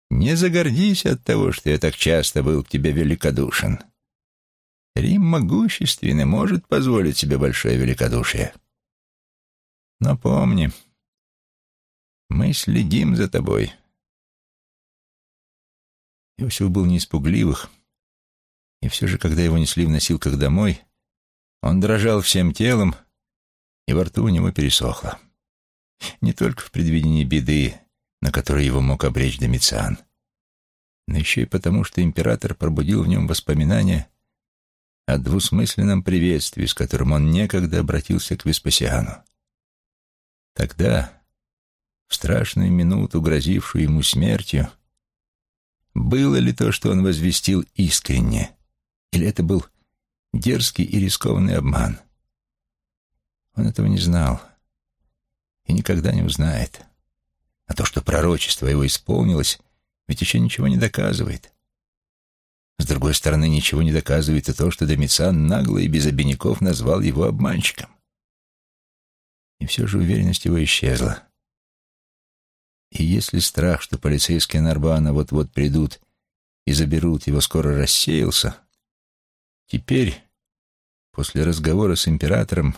Не загордись от того, что я так часто был к тебе великодушен. Рим могущественный может позволить себе большое великодушие. Но помни, мы следим за тобой. Иосиф был не испугливых, и все же, когда его несли в носилках домой, он дрожал всем телом, и во рту у него пересохло. Не только в предвидении беды, на которую его мог обречь Домициан, но еще и потому, что император пробудил в нем воспоминания о двусмысленном приветствии, с которым он некогда обратился к Веспасиану. Тогда, в страшную минуту, грозившую ему смертью, было ли то, что он возвестил, искренне, или это был дерзкий и рискованный обман? Он этого не знал и никогда не узнает. А то, что пророчество его исполнилось, ведь еще ничего не доказывает. С другой стороны, ничего не доказывает и то, что Домициан нагло и без обиняков назвал его обманщиком. И все же уверенность его исчезла. И если страх, что полицейские Нарбана вот-вот придут и заберут его, скоро рассеялся, теперь, после разговора с императором,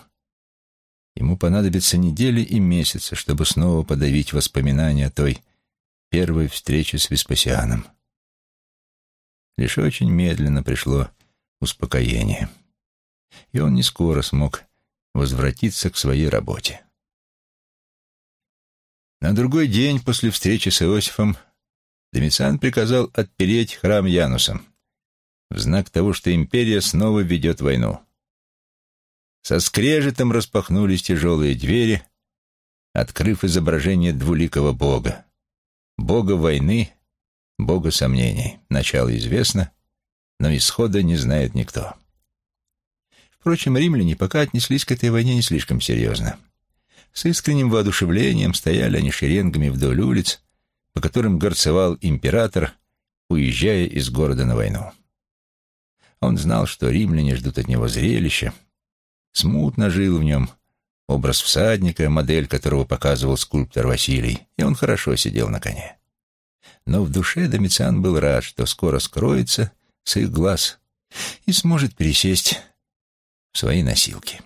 ему понадобятся недели и месяцы, чтобы снова подавить воспоминания о той первой встрече с Веспасианом. Лишь очень медленно пришло успокоение, и он не скоро смог возвратиться к своей работе. На другой день после встречи с Иосифом Домициан приказал отпереть храм Януса в знак того, что империя снова ведет войну. Со скрежетом распахнулись тяжелые двери, открыв изображение двуликого бога. Бога войны, бога сомнений. Начало известно, но исхода не знает никто. Впрочем, римляне пока отнеслись к этой войне не слишком серьезно. С искренним воодушевлением стояли они шеренгами вдоль улиц, по которым горцевал император, уезжая из города на войну. Он знал, что римляне ждут от него зрелища. Смутно жил в нем образ всадника, модель которого показывал скульптор Василий, и он хорошо сидел на коне. Но в душе Домициан был рад, что скоро скроется с их глаз и сможет пересесть в свои носилки.